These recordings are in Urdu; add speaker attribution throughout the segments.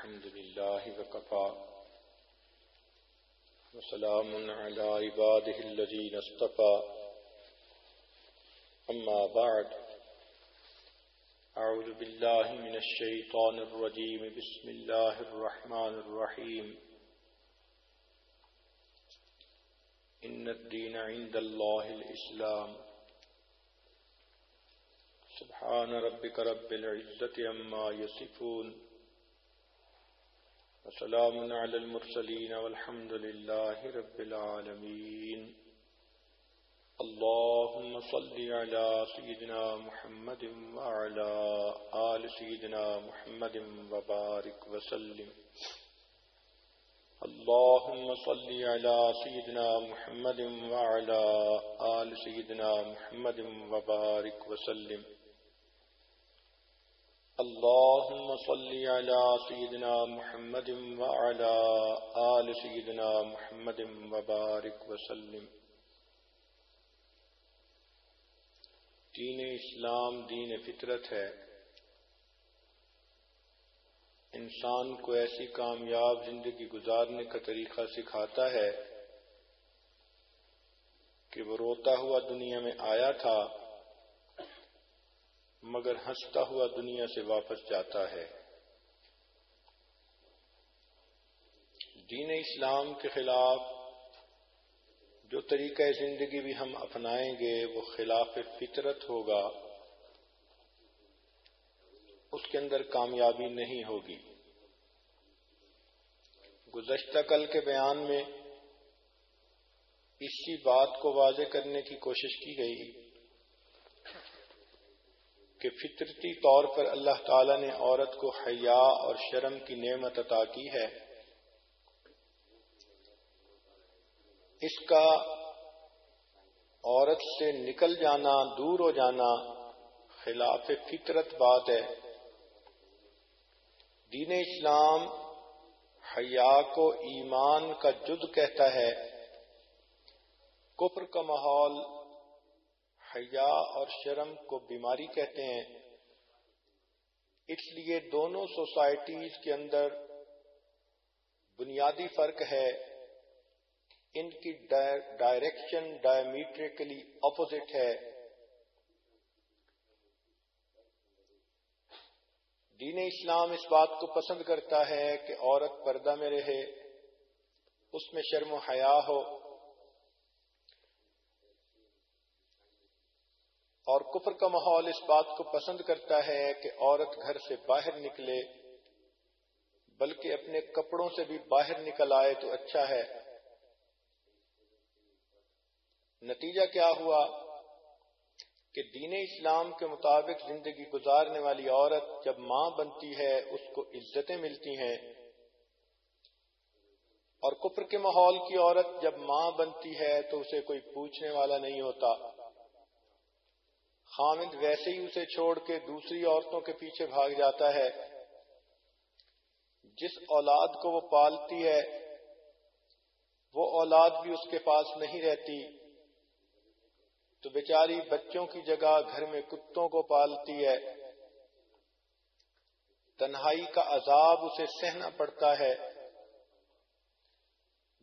Speaker 1: الحمد لله وكفى. وسلام على عباده الذين اصطفى. أما بعد، أعوذ بالله من الشيطان الرجيم. بسم الله الرحمن الرحيم. إن الدين عند الله الإسلام. سبحان ربك رب العزة عما يصفون. وسلام على المرسلين والحمد لله رب العالمين اللهم صل على سيدنا محمد وعلى آل سيدنا محمد وبارك وسلم. اللهم صل على سيدنا محمد وعلى آل سيدنا محمد وبارك وسلم. اللهم صل على سيدنا محمد وعلى آل سيدنا محمد وبارك وسلم. دین اسلام، دین فطرت ہے۔ انسان کو ایسی کامیاب زندگی گزارنے کا طریقہ سکھاتا ہے کہ وہ روتا ہوا دنیا میں آیا تھا مگر ہنستا ہوا دنیا سے واپس جاتا ہے۔ دین اسلام کے خلاف جو طریقہ زندگی بھی ہم اپنائیں گے، وہ خلاف فطرت ہوگا۔ اس کے اندر کامیابی نہیں ہوگی۔ گزشتہ کل کے بیان میں اسی بات کو واضح کرنے کی کوشش کی گئی۔ کہ فطرتی طور پر اللہ تعالی نے عورت کو حیا اور شرم کی نعمت عطا کی ہے۔ اس کا عورت سے نکل جانا، دور ہو جانا خلاف فطرت بات ہے۔ دین اسلام حیا کو ایمان کا جد کہتا ہے۔ کفر کا ماحول حیا اور شرم کو بیماری کہتے ہیں۔ اس لیے دونوں سوسائٹیز کے اندر بنیادی فرق ہے۔ ان کی ڈائریکشن ڈائمیٹریکلی اپوزٹ ہے۔ دین اسلام اس بات کو پسند کرتا ہے کہ عورت پردہ میں رہے، اس میں شرم و حیا ہو۔ اور کفر کا ماحول اس بات کو پسند کرتا ہے کہ عورت گھر سے باہر نکلے، بلکہ اپنے کپڑوں سے بھی باہر نکل آئے تو اچھا ہے۔ نتیجہ کیا ہوا؟ کہ دین اسلام کے مطابق زندگی گزارنے والی عورت جب ماں بنتی ہے، اس کو عزتیں ملتی ہیں۔ اور کفر کے ماحول کی عورت جب ماں بنتی ہے تو اسے کوئی پوچھنے والا نہیں ہوتا۔ خامد ویسے ہی اسے چھوڑ کے دوسری عورتوں کے پیچھے بھاگ جاتا ہے۔ جس اولاد کو وہ پالتی ہے، وہ اولاد بھی اس کے پاس نہیں رہتی۔ تو بیچاری بچوں کی جگہ گھر میں کتوں کو پالتی ہے۔ تنہائی کا عذاب اسے سہنا پڑتا ہے۔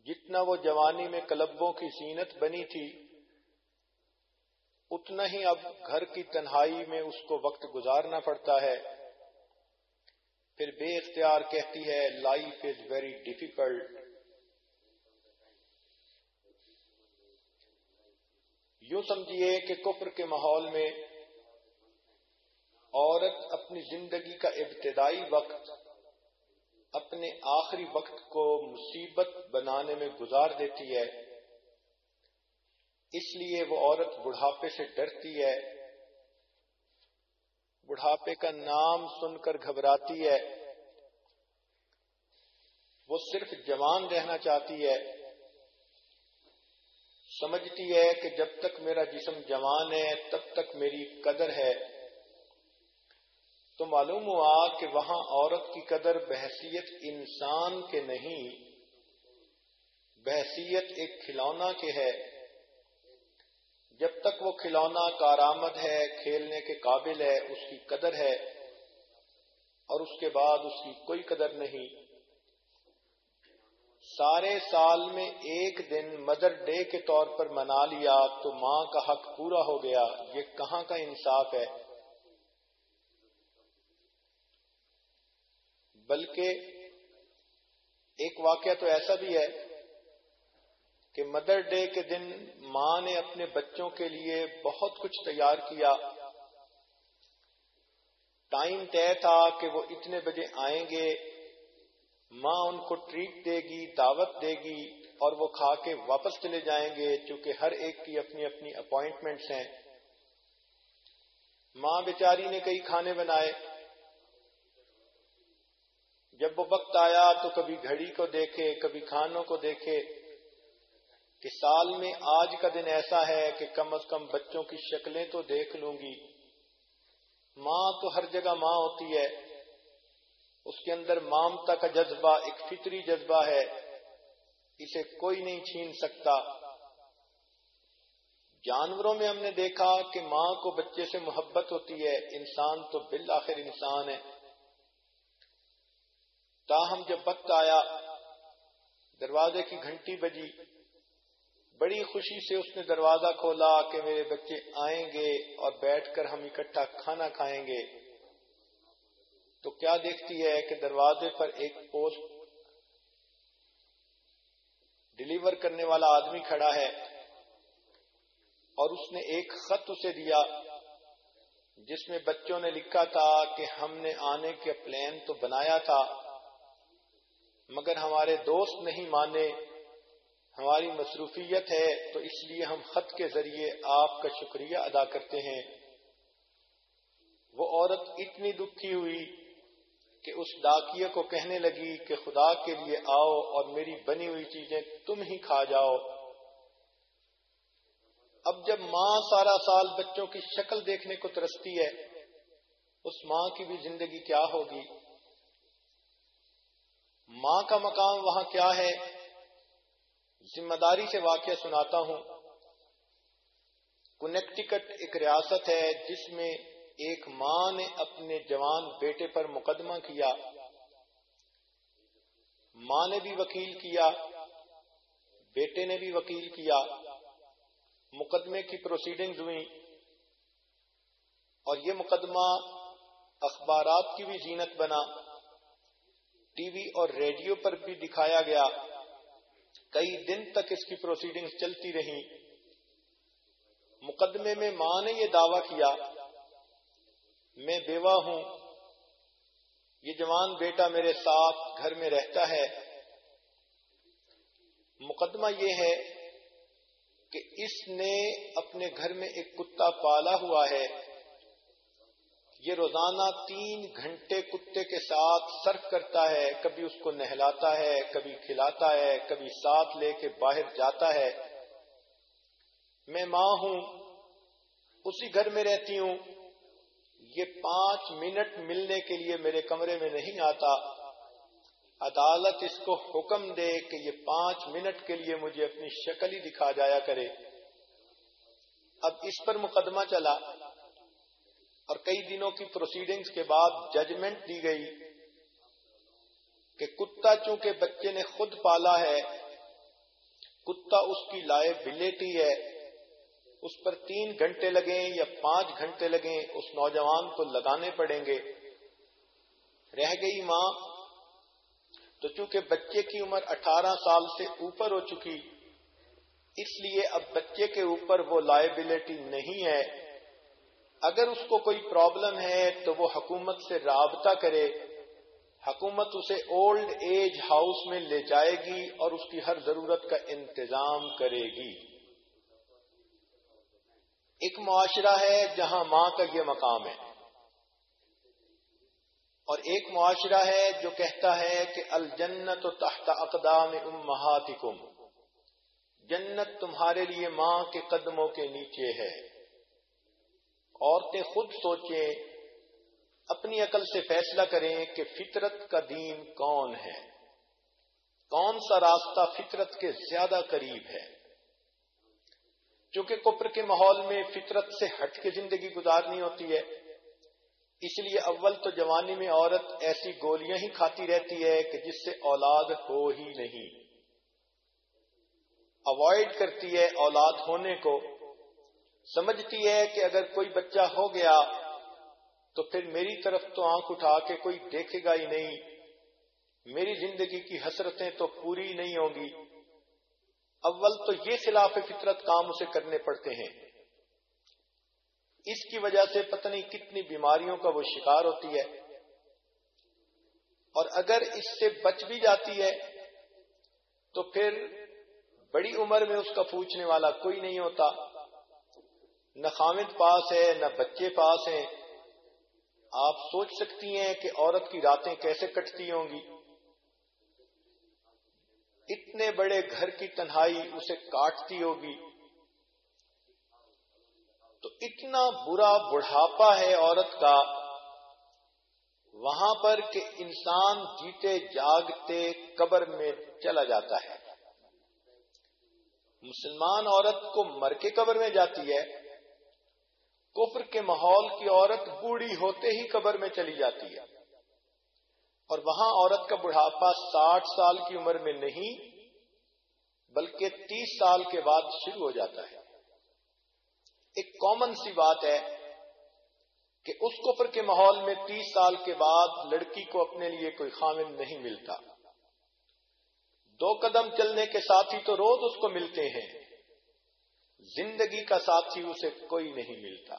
Speaker 1: جتنا وہ جوانی میں کلبوں کی زینت بنی تھی اتنا ہی اب گھر کی تنہائی میں اس کو وقت گزارنا پڑتا ہے۔ پھر بے اختیار کہتی ہے لائف از ویری ڈیفیکلٹ یوں سمجھیے کہ کفر کے ماحول میں عورت اپنی زندگی کا ابتدائی وقت اپنے آخری وقت کو مصیبت بنانے میں گزار دیتی ہے۔ اس لیے وہ عورت بڑھاپے سے ڈرتی ہے۔ بڑھاپے کا نام سن کر گھبراتی ہے۔ وہ صرف جوان رہنا چاہتی ہے۔ سمجھتی ہے کہ جب تک میرا جسم جوان ہے، تب تک میری قدر ہے۔ تو معلوم ہوا کہ وہاں عورت کی قدر بحثیت انسان کے نہیں، بحثیت ایک کھلونا کے ہے۔ جب تک وہ کھلونا کارآمد ہے، کھیلنے کے قابل ہے، اس کی قدر ہے، اور اس کے بعد اس کی کوئی قدر نہیں۔ سارے سال میں ایک دن مدر ڈے کے طور پر منا لیا تو ماں کا حق پورا ہو گیا۔ یہ کہاں کا انصاف ہے؟ بلکہ ایک واقعہ تو ایسا بھی ہے کہ مدر ڈے کے دن ماں نے اپنے بچوں کے لیے بہت کچھ تیار کیا۔ ٹائم طے تھا کہ وہ اتنے بجے آئیں گے۔ ماں ان کو ٹریٹ دے گی، دعوت دے گی اور وہ کھا کے واپس چلے جائیں گے چونکہ ہر ایک کی اپنی اپنی اپوائنٹمنٹس ہیں۔ ماں بیچاری نے کئی کھانے بنائے۔ جب وہ وقت آیا تو کبھی گھڑی کو دیکھے، کبھی کھانوں کو دیکھے۔ کہ سال میں آج کا دن ایسا ہے کہ کم از کم بچوں کی شکلیں تو دیکھ لوں گی۔ ماں تو ہر جگہ ماں ہوتی ہے۔ اس کے اندر مامتا کا جذبہ ایک فطری جذبہ ہے۔ اسے کوئی نہیں چھین سکتا۔ جانوروں میں ہم نے دیکھا کہ ماں کو بچے سے محبت ہوتی ہے۔ انسان تو بالآخر انسان ہے۔ تاہم جب وقت آیا، دروازے کی گھنٹی بجی۔ بڑی خوشی سے اس نے دروازہ کھولا کہ میرے بچے آئیں گے اور بیٹھ کر ہم اکٹھا کھانا کھائیں گے۔ تو کیا دیکھتی ہے کہ دروازے پر ایک پوسٹ ڈلیور کرنے والا آدمی کھڑا ہے اور اس نے ایک خط اسے دیا جس میں بچوں نے لکھا تھا کہ ہم نے آنے کے پلان تو بنایا تھا، مگر ہمارے دوست نہیں مانے۔ ہماری مصروفیت ہے، تو اس لیے ہم خط کے ذریعے آپ کا شکریہ ادا کرتے ہیں۔ وہ عورت اتنی دکھی ہوئی کہ اس ڈاکیے کو کہنے لگی کہ خدا کے لیے آؤ اور میری بنی ہوئی چیزیں تم ہی کھا جاؤ۔ اب جب ماں سارا سال بچوں کی شکل دیکھنے کو ترستی ہے، اس ماں کی بھی زندگی کیا ہوگی؟ ماں کا مقام وہاں کیا ہے؟ ذمہ داری سے واقعہ سناتا ہوں۔ کنیکٹیکٹ ایک ریاست ہے جس میں ایک ماں نے اپنے جوان بیٹے پر مقدمہ کیا۔ ماں نے بھی وکیل کیا، بیٹے نے بھی وکیل کیا۔ مقدمے کی پروسیڈنگز ہوئی اور یہ مقدمہ اخبارات کی بھی زینت بنا۔ ٹی وی اور ریڈیو پر بھی دکھایا گیا۔ کئی دن تک اس کی پروسیڈنگ چلتی رہی۔ مقدمے میں ماں نے یہ دعویٰ کیا، میں بیوہ ہوں، یہ جوان بیٹا میرے ساتھ گھر میں رہتا ہے۔ مقدمہ یہ ہے کہ اس نے اپنے گھر میں ایک کتا پالا ہوا ہے۔ یہ روزانہ تین گھنٹے کتے کے ساتھ سرف کرتا ہے، کبھی اس کو نہلاتا ہے، کبھی کھلاتا ہے، کبھی ساتھ لے کے باہر جاتا ہے۔ میں ماں ہوں، اسی گھر میں رہتی ہوں۔ یہ پانچ منٹ ملنے کے لیے میرے کمرے میں نہیں آتا۔ عدالت اس کو حکم دے کہ یہ پانچ منٹ کے لیے مجھے اپنی شکل ہی دکھا جایا کرے۔ اب اس پر مقدمہ چلا۔ اور کئی دنوں کی پروسیڈنگز کے بعد ججمنٹ دی گئی کہ کتا چونکہ بچے نے خود پالا ہے، کتا اس کی لائبلٹی ہے۔ اس پر تین گھنٹے لگیں یا پانچ گھنٹے لگیں، اس نوجوان کو لگانے پڑیں گے۔ رہ گئی ماں۔ تو چونکہ بچے کی عمر اٹھارہ سال سے اوپر ہو چکی، اس لیے اب بچے کے اوپر وہ لائبلٹی نہیں ہے۔ اگر اس کو کوئی پرابلم ہے تو وہ حکومت سے رابطہ کرے، حکومت اسے اولڈ ایج ہاؤس میں لے جائے گی اور اس کی ہر ضرورت کا انتظام کرے گی۔ ایک معاشرہ ہے جہاں ماں کا یہ مقام ہے۔ اور ایک معاشرہ ہے جو کہتا ہے کہ الجنت و تحت اقدام امہاتکم۔ جنت تمہارے لیے ماں کے قدموں کے نیچے ہے۔ عورتیں خود سوچیں، اپنی عقل سے فیصلہ کریں کہ فطرت کا دین کون ہے۔ کون سا راستہ فطرت کے زیادہ قریب ہے؟ چونکہ کپر کے ماحول میں فطرت سے ہٹ کے زندگی گزارنی ہوتی ہے، اس لیے اول تو جوانی میں عورت ایسی گولیاں ہی کھاتی رہتی ہے کہ جس سے اولاد ہو ہی نہیں۔ اوائڈ کرتی ہے اولاد ہونے کو۔ سمجھتی ہے کہ اگر کوئی بچہ ہو گیا تو پھر میری طرف تو آنکھ اٹھا کے کوئی دیکھے گا ہی نہیں۔ میری زندگی کی حسرتیں تو پوری نہیں ہوں گی۔ اول تو یہ خلاف فطرت کام اسے کرنے پڑتے ہیں۔ اس کی وجہ سے پتہ نہیں کتنی بیماریوں کا وہ شکار ہوتی ہے۔ اور اگر اس سے بچ بھی جاتی ہے تو پھر بڑی عمر میں اس کا پوچھنے والا کوئی نہیں ہوتا۔ نہ خامد پاس ہے، نہ بچے پاس ہیں۔ آپ سوچ سکتی ہیں کہ عورت کی راتیں کیسے کٹتی ہوں گی۔ اتنے بڑے گھر کی تنہائی اسے کاٹتی ہوگی۔ تو اتنا برا بڑھاپا ہے عورت کا۔ وہاں پر کہ انسان جیتے جاگتے قبر میں چلا جاتا ہے۔ مسلمان عورت کو مر کے قبر میں جاتی ہے۔ کفر کے ماحول کی عورت بوڑھی ہوتے ہی قبر میں چلی جاتی ہے۔ اور وہاں عورت کا بڑھاپا ساٹھ سال کی عمر میں نہیں، بلکہ تیس سال کے بعد شروع ہو جاتا ہے۔ ایک کامن سی بات ہے کہ اس کفر کے ماحول میں تیس سال کے بعد لڑکی کو اپنے لیے کوئی خامن نہیں ملتا۔ دو قدم چلنے کے ساتھی تو روز اس کو ملتے ہیں۔ زندگی کا ساتھی اسے کوئی نہیں ملتا۔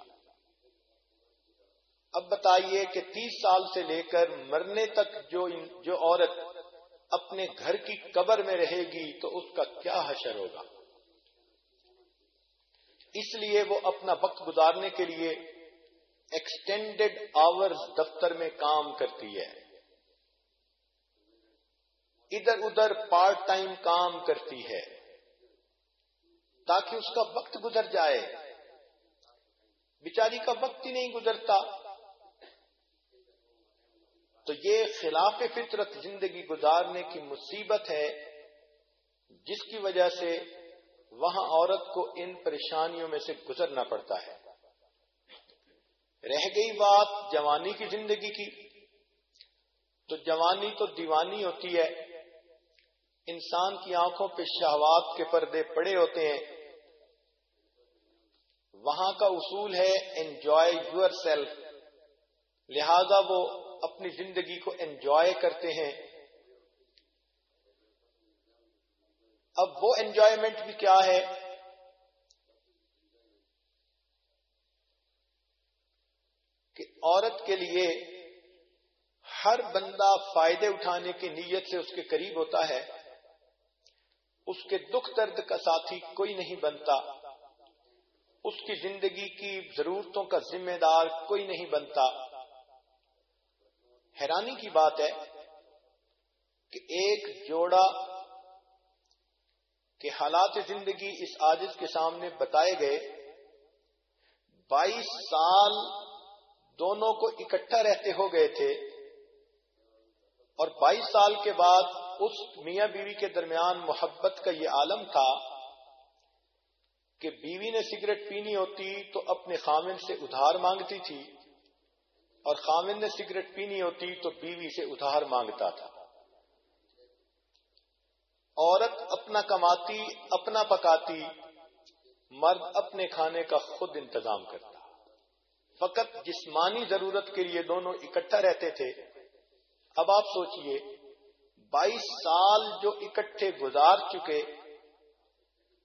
Speaker 1: اب بتائیے کہ تیس سال سے لے کر مرنے تک جو جو عورت اپنے گھر کی قبر میں رہے گی تو اس کا کیا حشر ہوگا؟ اس لیے وہ اپنا وقت گزارنے کے لیے ایکسٹینڈیڈ آورز دفتر میں کام کرتی ہے۔ ادھر ادھر پارٹ ٹائم کام کرتی ہے۔ تاکہ اس کا وقت گزر جائے۔ بیچاری کا وقت ہی نہیں گزرتا۔ تو یہ خلاف فطرت زندگی گزارنے کی مصیبت ہے، جس کی وجہ سے وہاں عورت کو ان پریشانیوں میں سے گزرنا پڑتا ہے۔ رہ گئی بات جوانی کی زندگی کی۔ تو جوانی تو دیوانی ہوتی ہے۔ انسان کی آنکھوں پہ شہوات کے پردے پڑے ہوتے ہیں۔ وہاں کا اصول ہے انجوائے یور سیلف لہذا وہ اپنی زندگی کو انجوائے کرتے ہیں۔ اب وہ انجوائمنٹ بھی کیا ہے؟ کہ عورت کے لیے ہر بندہ فائدے اٹھانے کی نیت سے اس کے قریب ہوتا ہے۔ اس کے دکھ درد کا ساتھی کوئی نہیں بنتا۔ اس کی زندگی کی ضرورتوں کا ذمہ دار کوئی نہیں بنتا۔ حیرانی کی بات ہے کہ ایک جوڑا کہ حالات زندگی اس آجز کے سامنے بتائے گئے، بائیس سال دونوں کو اکٹھا رہتے ہو گئے تھے اور بائیس سال کے بعد اس میاں بیوی کے درمیان محبت کا یہ عالم تھا۔ کہ بیوی نے سگریٹ پینی ہوتی تو اپنے خامن سے ادھار مانگتی تھی اور خامن نے سگریٹ پینی ہوتی تو بیوی سے ادھار مانگتا تھا۔ عورت اپنا کماتی، اپنا پکاتی، مرد اپنے کھانے کا خود انتظام کرتا۔ فقط جسمانی ضرورت کے لیے دونوں اکٹھا رہتے تھے۔ اب آپ سوچئے، بائیس سال جو اکٹھے گزار چکے،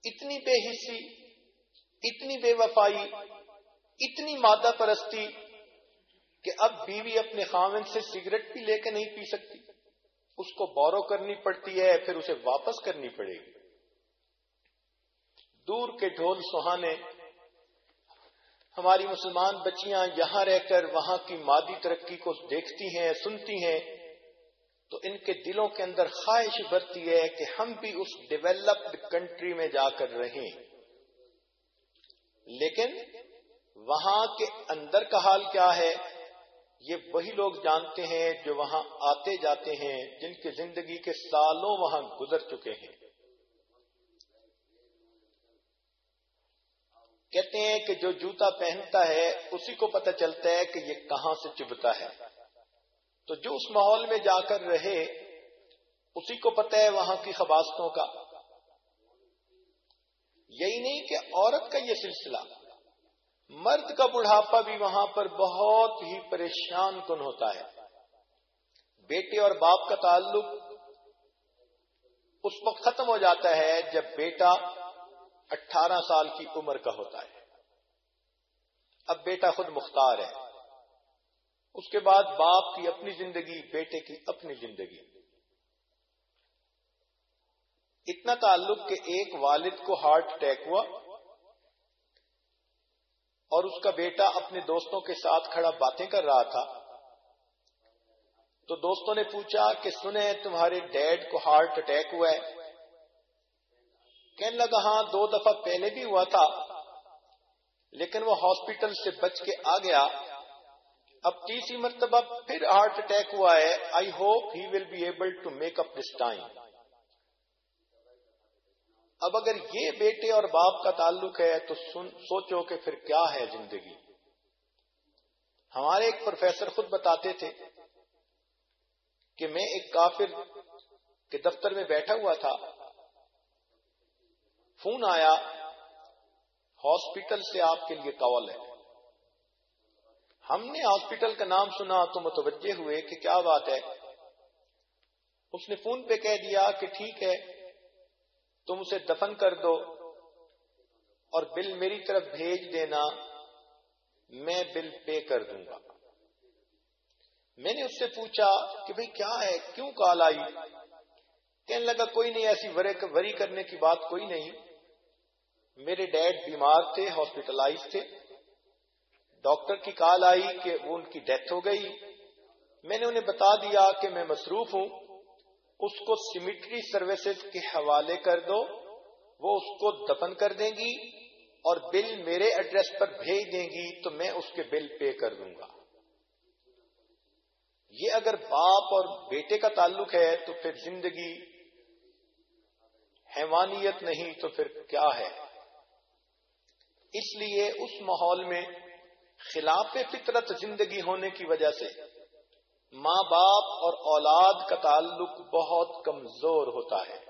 Speaker 1: اتنی بے حصی اتنی بے وفائی، اتنی مادہ پرستی کہ اب بیوی اپنے خامن سے سگریٹ بھی لے کے نہیں پی سکتی۔ اس کو بورو کرنی پڑتی ہے، پھر اسے واپس کرنی پڑے گی۔ دور کے ڈھول سہانے، ہماری مسلمان بچیاں یہاں رہ کر وہاں کی مادی ترقی کو دیکھتی ہیں، سنتی ہیں، تو ان کے دلوں کے اندر خواہش بھرتی ہے کہ ہم بھی اس ڈیولپڈ کنٹری میں جا کر رہیں۔ لیکن وہاں کے اندر کا حال کیا ہے؟ یہ وہی لوگ جانتے ہیں جو وہاں آتے جاتے ہیں، جن کی زندگی کے سالوں وہاں گزر چکے ہیں۔ کہتے ہیں کہ جو جوتا پہنتا ہے، اسی کو پتہ چلتا ہے کہ یہ کہاں سے چبھتا ہے۔ تو جو اس ماحول میں جا کر رہے، اسی کو پتہ ہے وہاں کی خباستوں کا۔ یہی نہیں کہ عورت کا یہ سلسلہ، مرد کا بڑھاپا بھی وہاں پر بہت ہی پریشان کن ہوتا ہے۔ بیٹے اور باپ کا تعلق اس وقت ختم ہو جاتا ہے جب بیٹا اٹھارہ سال کی عمر کا ہوتا ہے۔ اب بیٹا خود مختار ہے۔ اس کے بعد باپ کی اپنی زندگی، بیٹے کی اپنی زندگی۔ اتنا تعلق کہ ایک والد کو ہارٹ اٹیک ہوا اور اس کا بیٹا اپنے دوستوں کے ساتھ کھڑا باتیں کر رہا تھا۔ تو دوستوں نے پوچھا کہ سنے، تمہارے ڈیڈ کو ہارٹ اٹیک ہوا ہے؟ کہنے لگا ہاں دو دفعہ پہلے بھی ہوا تھا، لیکن وہ ہاسپٹل سے بچ کے آ گیا۔ اب تیسری مرتبہ پھر ہارٹ اٹیک ہوا ہے۔ I hope he will be able to make up this time اب اگر یہ بیٹے اور باپ کا تعلق ہے تو سوچو کہ پھر کیا ہے زندگی؟ ہمارے ایک پروفیسر خود بتاتے تھے کہ میں ایک کافر کے دفتر میں بیٹھا ہوا تھا۔ فون آیا، ہاسپٹل سے آپ کے لیے کال ہے۔ ہم نے ہاسپٹل کا نام سنا تو متوجہ ہوئے کہ کیا بات ہے۔ اس نے فون پہ کہہ دیا کہ ٹھیک ہے تم اسے دفن کر دو اور بل میری طرف بھیج دینا، میں بل پے کر دوں گا۔ میں نے اس سے پوچھا کہ بھئی کیا ہے؟ کیوں کال آئی؟ کہنے لگا، کوئی نہیں، ایسی وری کرنے کی بات کوئی نہیں۔ میرے ڈیڈ بیمار تھے، ہاسپٹلائز تھے۔ ڈاکٹر کی کال آئی کہ وہ ان کی ڈیتھ ہو گئی۔ میں نے انہیں بتا دیا کہ میں مصروف ہوں۔ اس کو سیمیٹری سروسز کے حوالے کر دو، وہ اس کو دفن کر دیں گی اور بل میرے ایڈریس پر بھیج دیں گی تو میں اس کے بل پے کر دوں گا۔ یہ اگر باپ اور بیٹے کا تعلق ہے تو پھر زندگی حیوانیت نہیں تو پھر کیا ہے؟ اس لیے اس ماحول میں خلاف فطرت زندگی ہونے کی وجہ سے ماں باپ اور اولاد کا تعلق بہت کمزور ہوتا ہے۔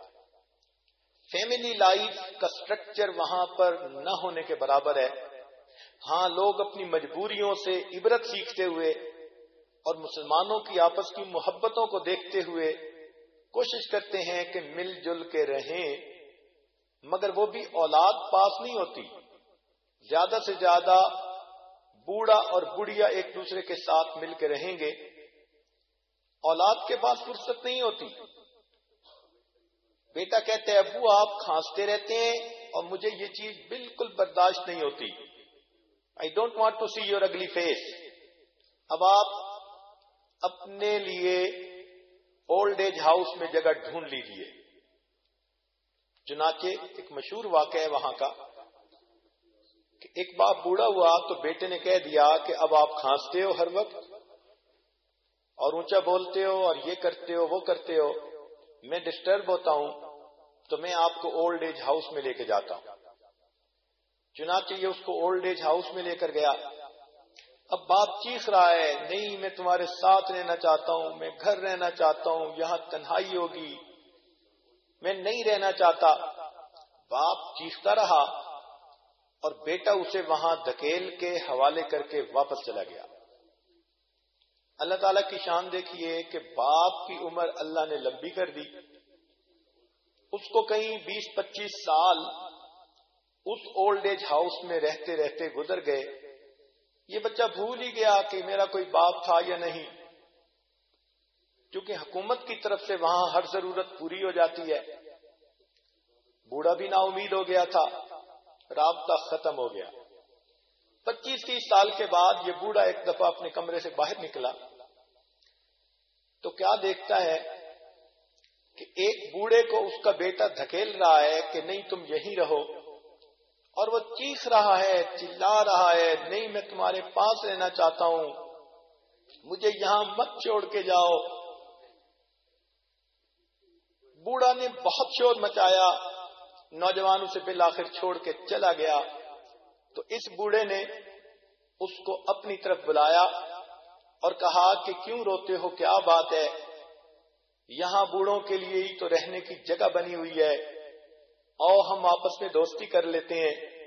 Speaker 1: فیملی لائف کا سٹرکچر وہاں پر نہ ہونے کے برابر ہے۔ ہاں لوگ اپنی مجبوریوں سے عبرت سیکھتے ہوئے اور مسلمانوں کی آپس کی محبتوں کو دیکھتے ہوئے کوشش کرتے ہیں کہ مل جل کے رہیں، مگر وہ بھی اولاد پاس نہیں ہوتی۔ زیادہ سے زیادہ بوڑھا اور بڑھیا ایک دوسرے کے ساتھ مل کے رہیں گے۔ اولاد کے پاس فرصت نہیں ہوتی۔ بیٹا کہتے ہیں، ابو آپ کھانستے رہتے ہیں اور مجھے یہ چیز بالکل برداشت نہیں ہوتی۔ I don't want to see your اگلی فیس اب آپ اپنے لیے اولڈ ایج ہاؤس میں جگہ ڈھونڈ لیجیے چنانچہ ایک مشہور واقعہ ہے وہاں کا۔ کہ ایک باپ بوڑھا ہوا تو بیٹے نے کہہ دیا کہ اب آپ کھانستے ہو ہر وقت۔ اور اونچا بولتے ہو اور یہ کرتے ہو وہ کرتے ہو، میں ڈسٹرب ہوتا ہوں تو میں آپ کو اولڈ ایج ہاؤس میں لے کے جاتا ہوں۔ چنانچہ یہ اس کو اولڈ ایج ہاؤس میں لے کر گیا۔ اب باپ چیخ رہا ہے، نہیں، میں تمہارے ساتھ رہنا چاہتا ہوں، میں گھر رہنا چاہتا ہوں، یہاں تنہائی ہوگی۔ میں نہیں رہنا چاہتا۔ باپ چیختا رہا اور بیٹا اسے وہاں دھکیل کے حوالے کر کے واپس چلا گیا۔ اللہ تعالیٰ کی شان دیکھیے کہ باپ کی عمر اللہ نے لمبی کر دی۔ اس کو کہیں بیس پچیس سال اس اولڈ ایج ہاؤس میں رہتے رہتے گزر گئے۔ یہ بچہ بھول ہی گیا کہ میرا کوئی باپ تھا یا نہیں۔ کیونکہ حکومت کی طرف سے وہاں ہر ضرورت پوری ہو جاتی ہے۔ بوڑھا بھی نا امید ہو گیا تھا۔ رابطہ ختم ہو گیا۔ پچیس تیس سال کے بعد یہ بوڑھا ایک دفعہ اپنے کمرے سے باہر نکلا تو کیا دیکھتا ہے کہ ایک بوڑھے کو اس کا بیٹا دھکیل رہا ہے کہ نہیں تم یہی رہو اور وہ چیخ رہا ہے، چلا رہا ہے، نہیں میں تمہارے پاس رہنا چاہتا ہوں، مجھے یہاں مت چھوڑ کے جاؤ۔ بوڑھا نے بہت شور مچایا، نوجوان اسے بالآخر چھوڑ کے چلا گیا۔ تو اس بوڑھے نے اس کو اپنی طرف بلایا اور کہا کہ کیوں روتے ہو؟ کیا بات ہے؟ یہاں بوڑھوں کے لیے ہی تو رہنے کی جگہ بنی ہوئی ہے۔ او ہم آپس میں دوستی کر لیتے ہیں۔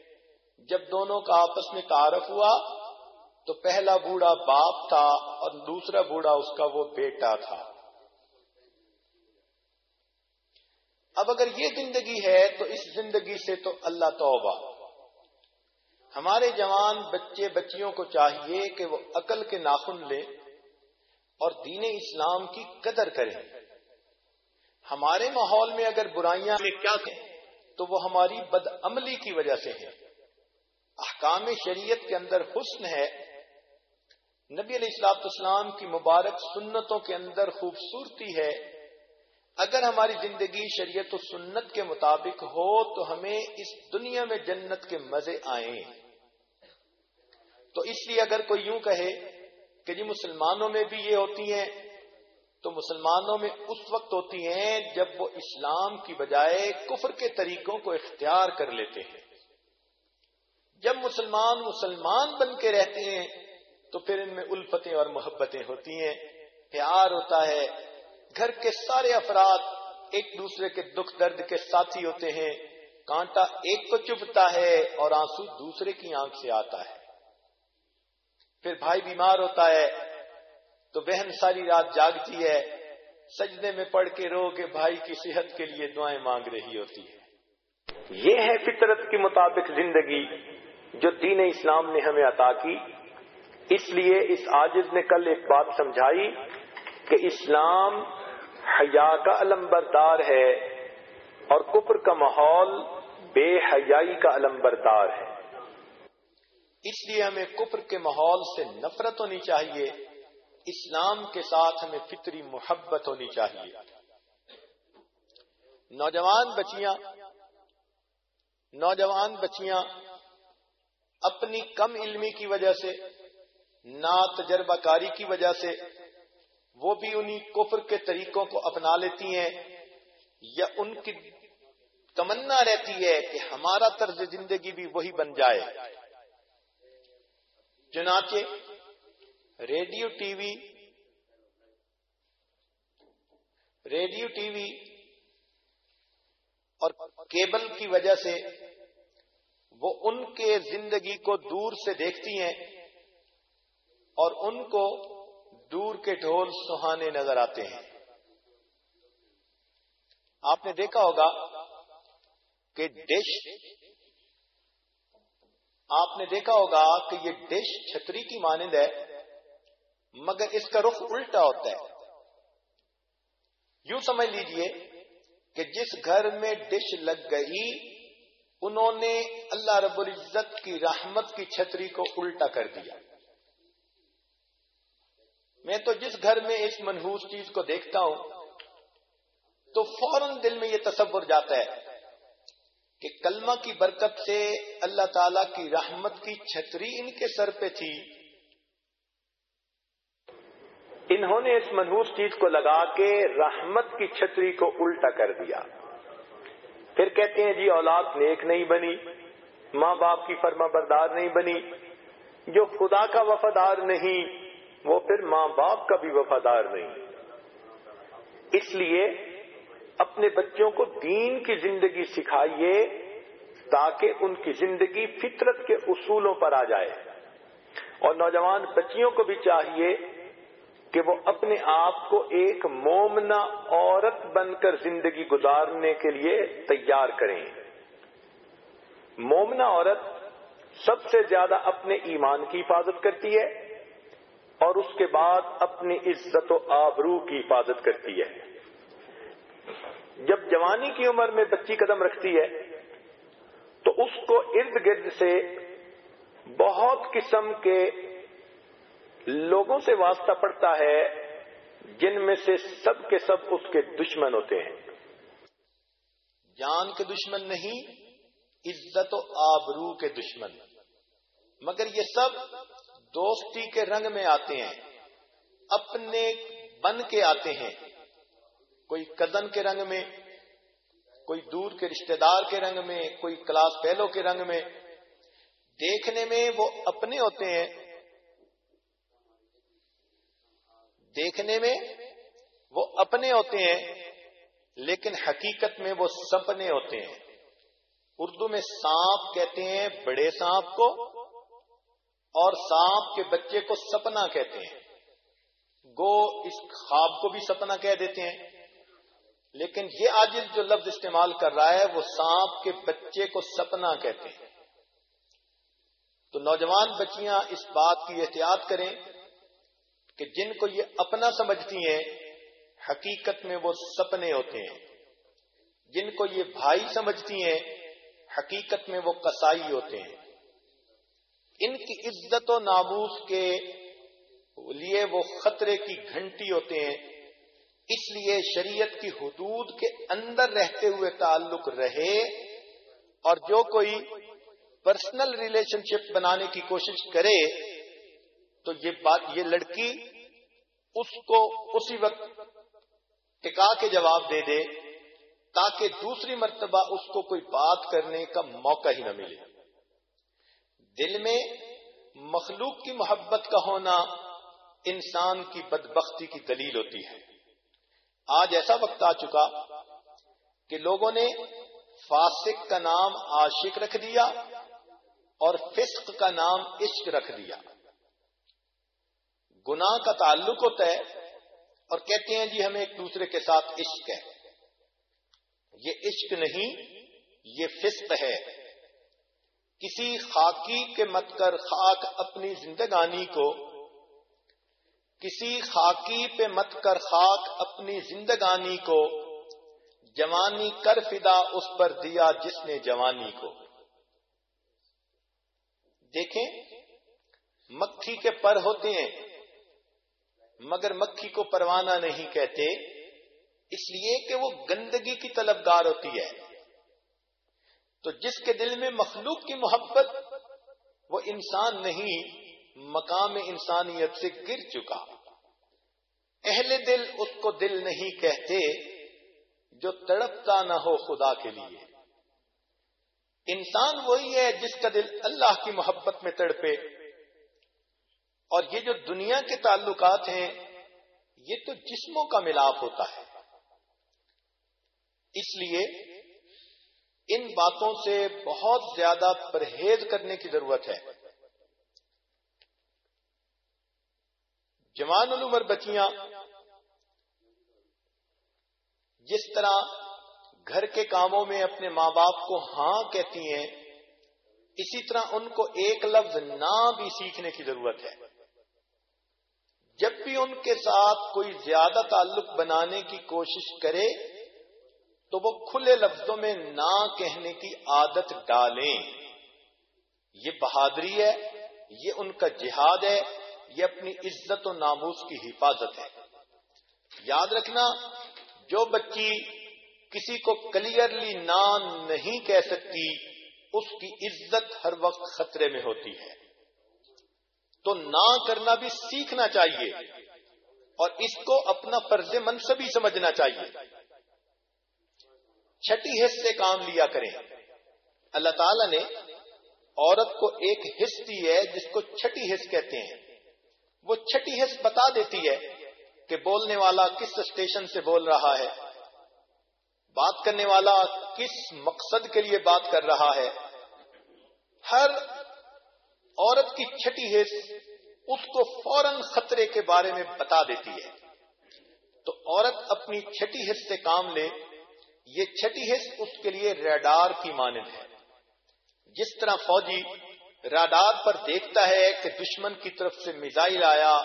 Speaker 1: جب دونوں کا آپس میں تعارف ہوا تو پہلا بوڑھا باپ تھا اور دوسرا بوڑھا اس کا وہ بیٹا تھا۔ اب اگر یہ زندگی ہے تو اس زندگی سے تو اللہ توبہ۔ ہمارے جوان بچے بچیوں کو چاہیے کہ وہ عقل کے ناخن لے اور دین اسلام کی قدر کریں۔ ہمارے ماحول میں اگر برائیاں کیا کہیں؟ تو وہ ہماری بد عملی کی وجہ سے ہے احکام شریعت کے اندر حسن ہے۔ نبی علیہ السلاط اسلام کی مبارک سنتوں کے اندر خوبصورتی ہے۔ اگر ہماری زندگی شریعت و سنت کے مطابق ہو، تو ہمیں اس دنیا میں جنت کے مزے آئیں۔ تو اس لیے اگر کوئی یوں کہے کہ جی مسلمانوں میں بھی یہ ہوتی ہیں، تو مسلمانوں میں اس وقت ہوتی ہیں جب وہ اسلام کی بجائے کفر کے طریقوں کو اختیار کر لیتے ہیں۔ جب مسلمان مسلمان بن کے رہتے ہیں، تو پھر ان میں الفتیں اور محبتیں ہوتی ہیں۔ پیار ہوتا ہے، گھر کے سارے افراد ایک دوسرے کے دکھ درد کے ساتھی ہوتے ہیں۔ کانٹا ایک کو چبھتا ہے اور آنسو دوسرے کی آنکھ سے آتا ہے۔ پھر بھائی بیمار ہوتا ہے، تو بہن ساری رات جاگتی ہے، سجدے میں پڑھ کے رو کے بھائی کی صحت کے لیے دعائیں مانگ رہی ہوتی ہے۔ یہ ہے فطرت کے مطابق زندگی جو دین اسلام نے ہمیں عطا کی۔ اس لیے اس آجز نے کل ایک بات سمجھائی کہ اسلام حیا کا علم بردار ہے اور کفر کا ماحول بے حیائی کا علم بردار ہے۔ اس لیے ہمیں کفر کے ماحول سے نفرت ہونی چاہیے، اسلام کے ساتھ ہمیں فطری محبت ہونی چاہیے۔ نوجوان بچیاں نوجوان بچیاں اپنی کم علمی کی وجہ سے نا تجربہ کاری کی وجہ سے وہ بھی انہی کفر کے طریقوں کو اپنا لیتی ہیں یا ان کی تمنا رہتی ہے کہ ہمارا طرز زندگی بھی وہی بن جائے۔ چنانچہ radio T V, radio T V اور کیبل کی وجہ سے وہ ان کے زندگی کو دور سے دیکھتی ہیں اور ان کو دور کے ڈھول سہانے نظر آتے ہیں۔ آپ نے دیکھا ہوگا کہ ڈش آپ نے دیکھا ہوگا کہ یہ ڈش چھتری کی مانند ہے، مگر اس کا رخ الٹا ہوتا ہے۔ یوں سمجھ لیجیے کہ جس گھر میں ڈش لگ گئی، انہوں نے اللہ رب العزت کی رحمت کی چھتری کو الٹا کر دیا۔ میں تو جس گھر میں اس منحوس چیز کو دیکھتا ہوں، تو فوراً دل میں یہ تصور جاتا ہے کہ کلمہ کی برکت سے اللہ تعالی کی رحمت کی چھتری ان کے سر پہ تھی۔ انہوں نے اس منحوس چیز کو لگا کے رحمت کی چھتری کو الٹا کر دیا۔ پھر کہتے ہیں جی اولاد نیک نہیں بنی، ماں باپ کی فرما بردار نہیں بنی، جو خدا کا وفادار نہیں، وہ پھر ماں باپ کا بھی وفادار نہیں۔ اس لیے اپنے بچوں کو دین کی زندگی سکھائیے تاکہ ان کی زندگی فطرت کے اصولوں پر آ جائے۔ اور نوجوان بچیوں کو بھی چاہیے کہ وہ اپنے آپ کو ایک مومنا عورت بن کر زندگی گزارنے کے لیے تیار کریں۔ مومنا عورت سب سے زیادہ اپنے ایمان کی حفاظت کرتی ہے اور اس کے بعد اپنی عزت و آبرو کی حفاظت کرتی ہے۔ جب جوانی کی عمر میں بچی قدم رکھتی ہے، تو اس کو ارد گرد سے بہت قسم کے لوگوں سے واسطہ پڑتا ہے، جن میں سے سب کے سب اس کے دشمن ہوتے ہیں۔ جان کے دشمن نہیں، عزت و آبرو کے دشمن۔ مگر یہ سب دوستی کے رنگ میں آتے ہیں، اپنے بن کے آتے ہیں۔ کوئی کزن کے رنگ میں، کوئی دور کے رشتہ دار کے رنگ میں، کوئی کلاس پہلو کے رنگ میں، دیکھنے میں وہ اپنے ہوتے ہیں۔ دیکھنے میں وہ اپنے ہوتے ہیں، لیکن حقیقت میں وہ سپنے ہوتے ہیں۔ اردو میں سانپ کہتے ہیں، بڑے سانپ کو، اور سانپ کے بچے کو سپنا کہتے ہیں۔ گو اس خواب کو بھی سپنا کہہ دیتے ہیں۔ لیکن یہ آج جو لفظ استعمال کر رہا ہے، وہ سانپ کے بچے کو سپنا کہتے ہیں۔ تو نوجوان بچیاں اس بات کی احتیاط کریں کہ جن کو یہ اپنا سمجھتی ہیں، حقیقت میں وہ سپنے ہوتے ہیں۔ جن کو یہ بھائی سمجھتی ہیں، حقیقت میں وہ کسائی ہوتے ہیں۔ ان کی عزت و ناموس کے لیے وہ خطرے کی گھنٹی ہوتے ہیں۔ اس لیے شریعت کی حدود کے اندر رہتے ہوئے تعلق رہے اور جو کوئی پرسنل ریلیشن شپ بنانے کی کوشش کرے، تو یہ بات، یہ لڑکی اس کو اسی وقت ٹکا کے جواب دے دے تاکہ دوسری مرتبہ اس کو کوئی بات کرنے کا موقع ہی نہ ملے۔ دل میں مخلوق کی محبت کا ہونا انسان کی بدبختی کی دلیل ہوتی ہے۔ آج ایسا وقت آ چکا کہ لوگوں نے فاسق کا نام عاشق رکھ دیا اور فسق کا نام عشق رکھ دیا۔ گناہ کا تعلق ہوتا ہے اور کہتے ہیں جی ہمیں ایک دوسرے کے ساتھ عشق ہے یہ عشق نہیں، یہ فسق ہے۔ کسی خاکی کے مت کر خاک اپنی زندگانی کو کسی خاکی پہ مت کر خاک اپنی زندگانی کو، جوانی کر فدا اس پر دیا جس نے جوانی کو۔ دیکھیں، مکھی کے پر ہوتے ہیں، مگر مکھی کو پروانہ نہیں کہتے، اس لیے کہ وہ گندگی کی طلبگار ہوتی ہے۔ تو جس کے دل میں مخلوق کی محبت، وہ انسان نہیں مقام انسانیت سے گر چکا۔ اہل دل اس کو دل نہیں کہتے جو تڑپتا نہ ہو خدا کے لیے۔ انسان وہی ہے جس کا دل اللہ کی محبت میں تڑپے۔ اور یہ جو دنیا کے تعلقات ہیں، یہ تو جسموں کا ملاپ ہوتا ہے۔ اس لیے ان باتوں سے بہت زیادہ پرہیز کرنے کی ضرورت ہے۔ جوان العمر بچیاں جس طرح گھر کے کاموں میں اپنے ماں باپ کو ہاں کہتی ہیں، اسی طرح ان کو ایک لفظ نہ بھی سیکھنے کی ضرورت ہے۔ جب بھی ان کے ساتھ کوئی زیادہ تعلق بنانے کی کوشش کرے، تو وہ کھلے لفظوں میں نہ کہنے کی عادت ڈالیں۔ یہ بہادری ہے، یہ ان کا جہاد ہے یہ اپنی عزت و ناموس کی حفاظت ہے۔ یاد رکھنا، جو بچی کسی کو کلیئرلی نہ نہیں کہہ سکتی، اس کی عزت ہر وقت خطرے میں ہوتی ہے۔ تو نہ کرنا بھی سیکھنا چاہیے اور اس کو اپنا فرض منصبی سمجھنا چاہیے۔ چھٹی حص سے کام لیا کریں۔ اللہ تعالی نے عورت کو ایک حص دی ہے جس کو چھٹی حص کہتے ہیں۔ وہ چھٹی حص بتا دیتی ہے کہ بولنے والا کس اسٹیشن سے بول رہا ہے۔ بات کرنے والا کس مقصد کے لیے بات کر رہا ہے۔ ہر عورت کی چھٹی حص اس کو فوراً خطرے کے بارے میں بتا دیتی ہے۔ تو عورت اپنی چھٹی حص سے کام لے۔ یہ چھٹی حص اس کے لیے ریڈار کی مانند ہے۔ جس طرح فوجی ریڈار پر دیکھتا ہے کہ دشمن کی طرف سے میزائل آیا،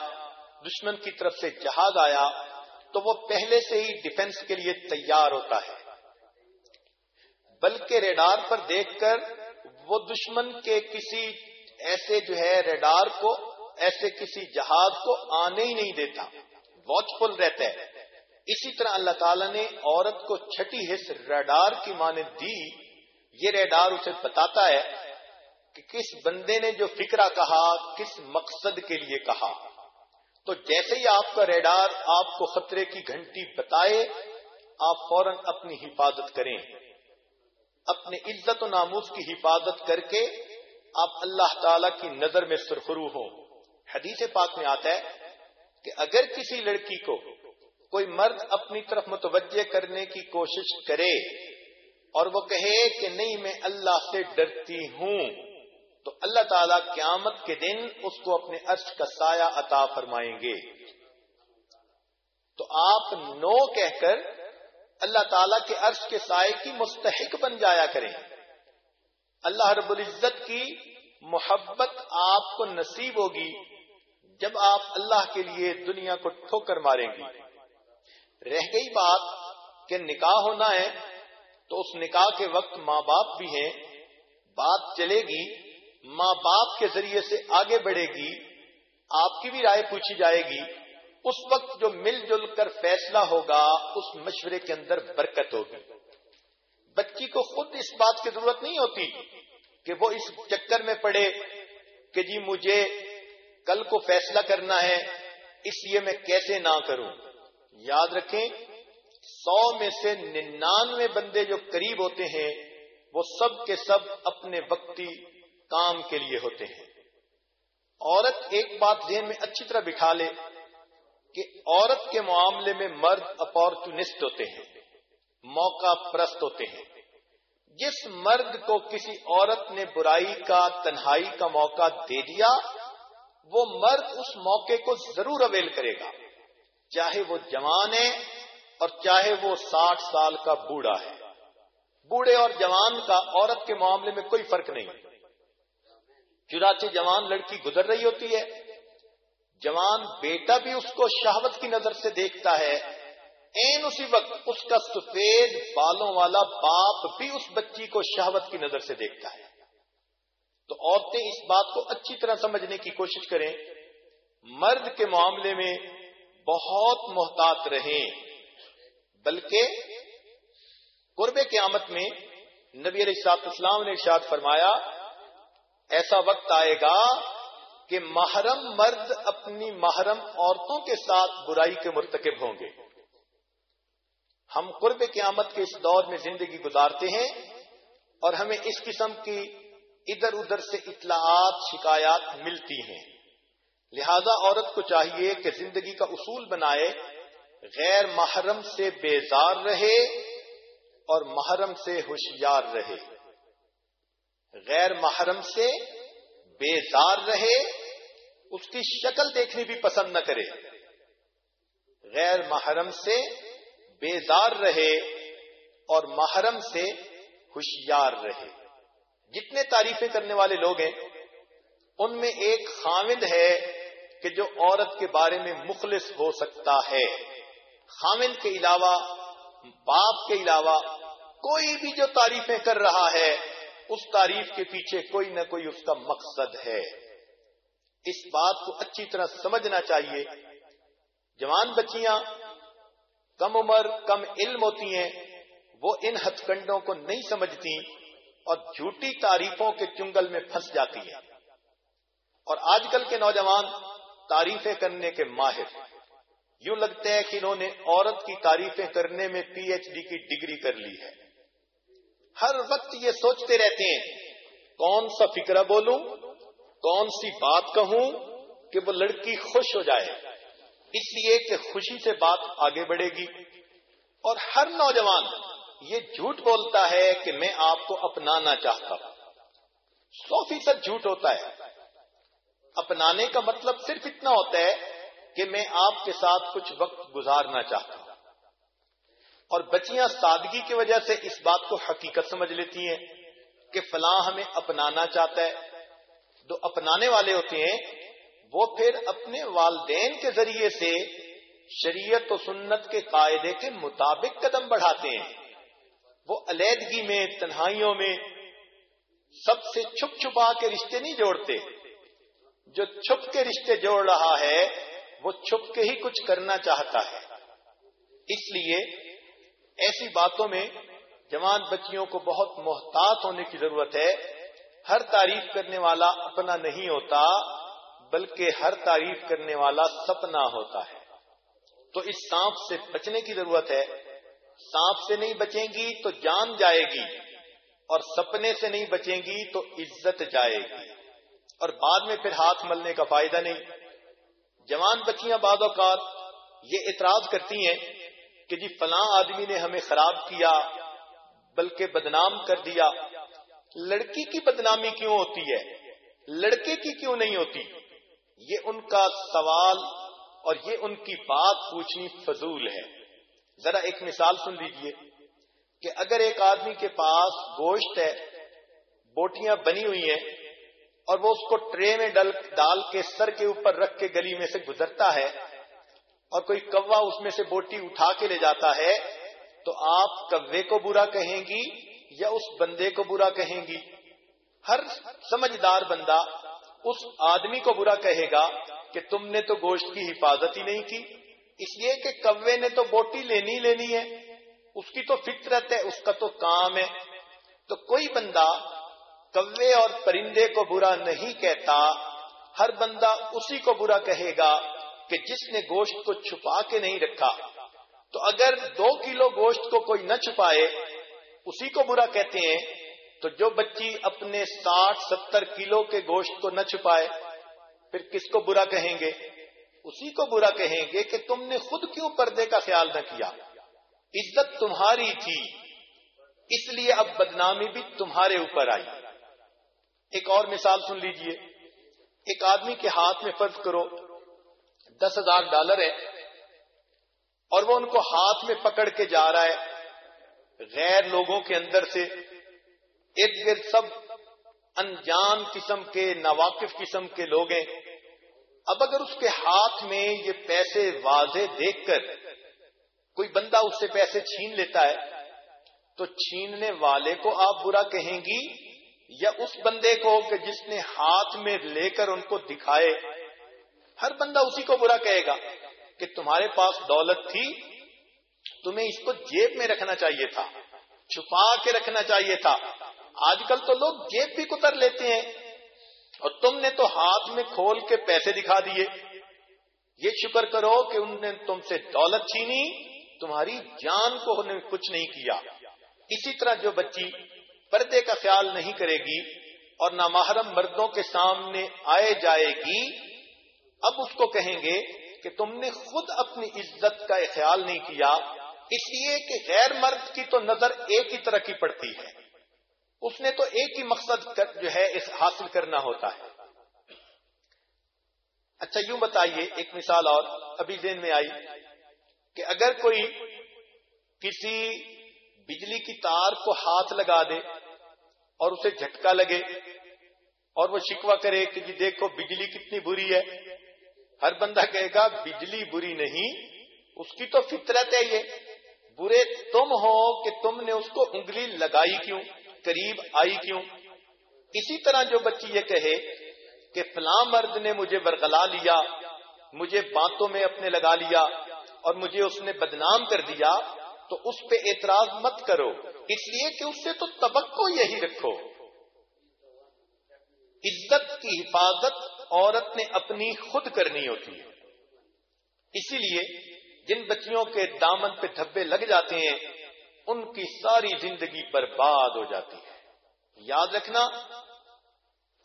Speaker 1: دشمن کی طرف سے جہاز آیا، تو وہ پہلے سے ہی ڈیفنس کے لیے تیار ہوتا ہے۔ بلکہ ریڈار پر دیکھ کر وہ دشمن کے کسی ایسے جو ہے ریڈار کو، ایسے کسی جہاز کو آنے ہی نہیں دیتا۔ واچ فل رہتا ہے۔ اسی طرح اللہ تعالیٰ نے عورت کو چھٹی حص ریڈار کی مانند دی، یہ ریڈار اسے بتاتا ہے کہ کس بندے نے جو فکرہ کہا، کس مقصد کے لیے کہا۔ تو جیسے ہی آپ کا ریڈار آپ کو خطرے کی گھنٹی بتائے، آپ فوراً اپنی حفاظت کریں۔ اپنے عزت و ناموس کی حفاظت کر کے آپ اللہ تعالی کی نظر میں سرخرو ہوں۔ حدیث پاک میں آتا ہے کہ اگر کسی لڑکی کو کوئی مرد اپنی طرف متوجہ کرنے کی کوشش کرے اور وہ کہے کہ نہیں، میں اللہ سے ڈرتی ہوں تو اللہ تعالیٰ قیامت کے دن اس کو اپنے عرش کا سایہ عطا فرمائیں گے۔ تو آپ نو کہہ کر اللہ تعالیٰ کے عرش کے سائے کی مستحق بن جایا کریں۔ اللہ رب العزت کی محبت آپ کو نصیب ہوگی جب آپ اللہ کے لیے دنیا کو ٹھوکر ماریں گی رہ گئی بات کہ نکاح ہونا ہے تو اس نکاح کے وقت ماں باپ بھی ہیں، بات چلے گی ماں باپ کے ذریعے سے آگے بڑھے گی، آپ کی بھی رائے پوچھی جائے گی، اس وقت جو مل جل کر فیصلہ ہوگا، اس مشورے کے اندر برکت ہوگی۔ بچی کو خود اس بات کی ضرورت نہیں ہوتی کہ وہ اس چکر میں پڑے کہ جی مجھے کل کو فیصلہ کرنا ہے، اس لیے میں کیسے نہ کروں۔ یاد رکھیں، سو میں سے ننانوے بندے جو قریب ہوتے ہیں، وہ سب کے سب اپنے وقتی کام کے لیے ہوتے ہیں۔ عورت ایک بات ذہن میں اچھی طرح بٹھا لے کہ عورت کے معاملے میں مرد اپارچونسٹ ہوتے ہیں، موقع پرست ہوتے ہیں۔ جس مرد کو کسی عورت نے برائی کا، تنہائی کا موقع دے دیا، وہ مرد اس موقع کو ضرور اویل کرے گا۔ چاہے وہ جوان ہے اور چاہے وہ ساٹھ سال کا بوڑھا ہے۔ بوڑھے اور جوان کا عورت کے معاملے میں کوئی فرق نہیں۔ چراچی جوان لڑکی گزر رہی ہوتی ہے۔ جوان بیٹا بھی اس کو شہوت کی نظر سے دیکھتا ہے۔ این اسی وقت اس کا سفید بالوں والا باپ بھی اس بچی کو شہوت کی نظر سے دیکھتا ہے۔ تو عورتیں اس بات کو اچھی طرح سمجھنے کی کوشش کریں۔ مرد کے معاملے میں بہت محتاط رہیں۔ بلکہ قرب قیامت میں نبی علیہ السلاط اسلام نے ارشاد فرمایا ایسا وقت آئے گا کہ محرم مرد اپنی محرم عورتوں کے ساتھ برائی کے مرتکب ہوں گے۔ ہم قرب قیامت کے اس دور میں زندگی گزارتے ہیں اور ہمیں اس قسم کی ادھر ادھر سے اطلاعات، شکایات ملتی ہیں۔ لہذا عورت کو چاہیے کہ زندگی کا اصول بنائے، غیر محرم سے بیزار رہے اور محرم سے ہوشیار رہے۔ غیر محرم سے بیزار رہے، اس کی شکل دیکھنی بھی پسند نہ کرے۔ غیر محرم سے بیزار رہے اور محرم سے ہوشیار رہے۔ جتنے تعریفیں کرنے والے لوگ ہیں، ان میں ایک خامد ہے کہ جو عورت کے بارے میں مخلص ہو سکتا ہے۔ خامد کے علاوہ، باپ کے علاوہ کوئی بھی جو تعریفیں کر رہا ہے اس تعریف کے پیچھے کوئی نہ کوئی اس کا مقصد ہے۔ اس بات کو اچھی طرح سمجھنا چاہیے۔ جوان بچیاں، کم عمر، کم علم ہوتی ہیں، وہ ان ہتھ کنڈوں کو نہیں سمجھتی اور جھوٹی تعریفوں کے چنگل میں پھنس جاتی ہے اور آج کل کے نوجوان تعریفیں کرنے کے ماہر۔ یوں لگتے ہیں کہ انہوں نے عورت کی تعریفیں کرنے میں پی ایچ ڈی کی ڈگری کر لی ہے۔ ہر وقت یہ سوچتے رہتے ہیں، کون سا فکرہ بولوں، کون سی بات کہوں کہ وہ لڑکی خوش ہو جائے۔ اس لیے کہ خوشی سے بات آگے بڑھے گی۔ اور ہر نوجوان یہ جھوٹ بولتا ہے کہ میں آپ کو اپنانا چاہتا ہوں۔ سو فیصد جھوٹ ہوتا ہے۔ اپنانے کا مطلب صرف اتنا ہوتا ہے کہ میں آپ کے ساتھ کچھ وقت گزارنا چاہتا ہوں۔ اور بچیاں سادگی کی وجہ سے اس بات کو حقیقت سمجھ لیتی ہیں کہ فلاں ہمیں اپنانا چاہتا ہے۔ جو اپنانے والے ہوتے ہیں، وہ پھر اپنے والدین کے ذریعے سے شریعت و سنت کے قاعدے کے مطابق قدم بڑھاتے ہیں۔ وہ علیحدگی میں، تنہائیوں میں سب سے چھپ چھپا کے رشتے نہیں جوڑتے۔ جو چھپ کے رشتے جوڑ رہا ہے، وہ چھپ کے ہی کچھ کرنا چاہتا ہے۔ اس لیے ایسی باتوں میں جوان بچیوں کو بہت محتاط ہونے کی ضرورت ہے۔ ہر تعریف کرنے والا اپنا نہیں ہوتا، بلکہ ہر تعریف کرنے والا سپنا ہوتا ہے۔ تو اس سانپ سے بچنے کی ضرورت ہے۔ سانپ سے نہیں بچیں گی تو جان جائے گی، اور سپنے سے نہیں بچیں گی تو عزت جائے گی۔ اور بعد میں پھر ہاتھ ملنے کا فائدہ نہیں۔ جوان بچیاں بعض اوقات یہ اعتراض کرتی ہیں کہ جی فلاں آدمی نے ہمیں خراب کیا، بلکہ بدنام کر دیا۔ لڑکی کی بدنامی کیوں ہوتی ہے؟ لڑکے کی کیوں نہیں ہوتی؟ یہ ان کا سوال اور یہ ان کی بات پوچھنی فضول ہے۔ ذرا ایک مثال سن لیجیے کہ اگر ایک آدمی کے پاس گوشت ہے، بوٹیاں بنی ہوئی ہیں اور وہ اس کو ٹرے میں ڈال کے سر کے اوپر رکھ کے گلی میں سے گزرتا ہے اور کوئی کوا اس میں سے بوٹی اٹھا کے لے جاتا ہے تو آپ کوے کو برا کہیں گی یا اس بندے کو برا کہیں گی؟ ہر سمجھدار بندہ اس آدمی کو برا کہے گا کہ تم نے تو گوشت کی حفاظت ہی نہیں کی، اس لیے کہ کوے نے تو بوٹی لینی لینی ہے، اس کی تو فطرت ہے، اس کا تو کام ہے۔ تو کوئی بندہ کوے اور پرندے کو برا نہیں کہتا، ہر بندہ اسی کو برا کہے گا کہ جس نے گوشت کو چھپا کے نہیں رکھا، تو اگر دو کلو گوشت کو کوئی نہ چھپائے، اسی کو برا کہتے ہیں، تو جو بچی اپنے ساٹھ، ستر کلو کے گوشت کو نہ چھپائے، پھر کس کو برا کہیں گے؟ اسی کو برا کہیں گے کہ تم نے خود کیوں پردے کا خیال نہ کیا؟ عزت تمہاری تھی، اس لیے اب بدنامی بھی تمہارے اوپر آئی۔ ایک اور مثال سن لیجیے۔ ایک آدمی کے ہاتھ میں فرض کرو دس ہزار ڈالر ہے اور وہ ان کو ہاتھ میں پکڑ کے جا رہا ہے غیر لوگوں کے اندر سے، ارد گرد سب انجان قسم کے، ناواقف قسم کے لوگ ہیں۔ اب اگر اس کے ہاتھ میں یہ پیسے واضح دیکھ کر کوئی بندہ اس سے پیسے چھین لیتا ہے، تو چھیننے والے کو آپ برا کہیں گی یا اس بندے کو کہ جس نے ہاتھ میں لے کر ان کو دکھائے۔ ہر بندہ اسی کو برا کہے گا کہ تمہارے پاس دولت تھی، تمہیں اس کو جیب میں رکھنا چاہیے تھا، چھپا کے رکھنا چاہیے تھا۔ آج کل تو لوگ جیب بھی کتر لیتے ہیں اور تم نے تو ہاتھ میں کھول کے پیسے دکھا دیے۔ یہ شکر کرو کہ ان نے تم سے دولت چھینی، تمہاری جان کو کچھ نہیں کیا۔ اسی طرح جو بچی پردے کا خیال نہیں کرے گی اور نامحرم مردوں کے سامنے آئے جائے گی اب اس کو کہیں گے کہ تم نے خود اپنی عزت کا خیال نہیں کیا، اس لیے کہ غیر مرد کی تو نظر ایک ہی طرح کی پڑتی ہے۔ اس نے تو ایک ہی مقصد جو ہے، اس حاصل کرنا ہوتا ہے۔ اچھا یوں بتائیے، ایک مثال اور ابھی دن میں آئی کہ اگر کوئی کسی بجلی کی تار کو ہاتھ لگا دے اور اسے جھٹکا لگے اور وہ شکوا کرے کہ جی دیکھو بجلی کتنی بری ہے۔ ہر بندہ کہے گا، بجلی بری نہیں، اس کی تو فطرت ہے یہ۔ برے تم ہو کہ تم نے اس کو انگلی لگائی کیوں؟ قریب آئی کیوں؟ اسی طرح جو بچی یہ کہے کہ فلاں مرد نے مجھے برگلا لیا، مجھے باتوں میں اپنے لگا لیا اور مجھے اس نے بدنام کر دیا، تو اس پہ اعتراض مت کرو۔ اس لیے کہ اس سے تو توقع یہی رکھو۔ عزت کی حفاظت عورت نے اپنی خود کرنی ہوتی ہے۔ اسی لیے جن بچیوں کے دامن پہ دھبے لگ جاتے ہیں، ان کی ساری زندگی برباد ہو جاتی ہے۔ یاد رکھنا،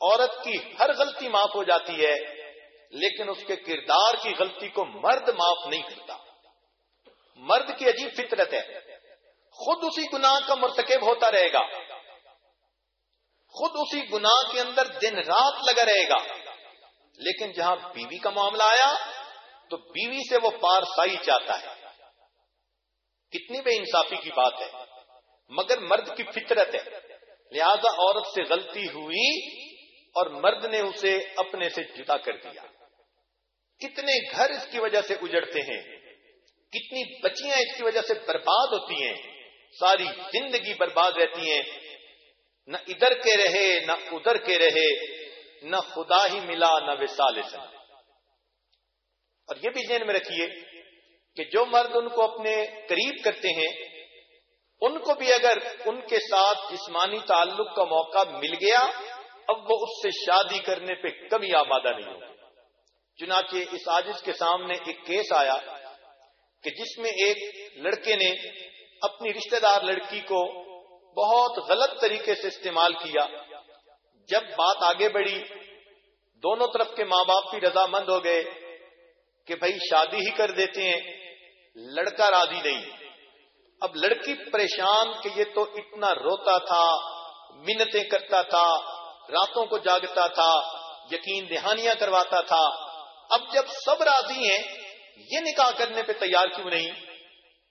Speaker 1: عورت کی ہر غلطی معاف ہو جاتی ہے، لیکن اس کے کردار کی غلطی کو مرد معاف نہیں کرتا۔ مرد کی عجیب فطرت ہے۔ خود اسی گناہ کا مرتکب ہوتا رہے گا۔ خود اسی گناہ کے اندر دن رات لگا رہے گا۔ لیکن جہاں بیوی کا معاملہ آیا تو بیوی سے وہ پارسائی چاہتا ہے۔ کتنی بے انصافی کی بات ہے۔ مگر مرد کی فطرت ہے۔ لہذا عورت سے غلطی ہوئی اور مرد نے اسے اپنے سے جدا کر دیا۔ کتنے گھر اس کی وجہ سے اجڑتے ہیں۔ کتنی بچیاں اس کی وجہ سے برباد ہوتی ہیں۔ ساری زندگی برباد رہتی ہیں۔ نہ ادھر کے رہے، نہ ادھر کے رہے۔ نہ خدا ہی ملا، نہ وسال اور یہ بھی ذہن میں رکھیے کہ جو مرد ان کو اپنے قریب کرتے ہیں، ان کو بھی اگر ان کے ساتھ جسمانی تعلق کا موقع مل گیا، اب وہ اس سے شادی کرنے پہ کبھی آبادہ نہیں ہوگی چنانچہ اس آجز کے سامنے ایک کیس آیا کہ جس میں ایک لڑکے نے اپنی رشتہ دار لڑکی کو بہت غلط طریقے سے استعمال کیا۔ جب بات آگے بڑھی، دونوں طرف کے ماں باپ بھی رضامند ہو گئے کہ بھائی شادی ہی کر دیتے ہیں، لڑکا راضی نہیں۔ اب لڑکی پریشان کہ یہ تو اتنا روتا تھا، منتیں کرتا تھا، راتوں کو جاگتا تھا، یقین دہانیاں کرواتا تھا۔ اب جب سب راضی ہیں، یہ نکاح کرنے پہ تیار کیوں نہیں؟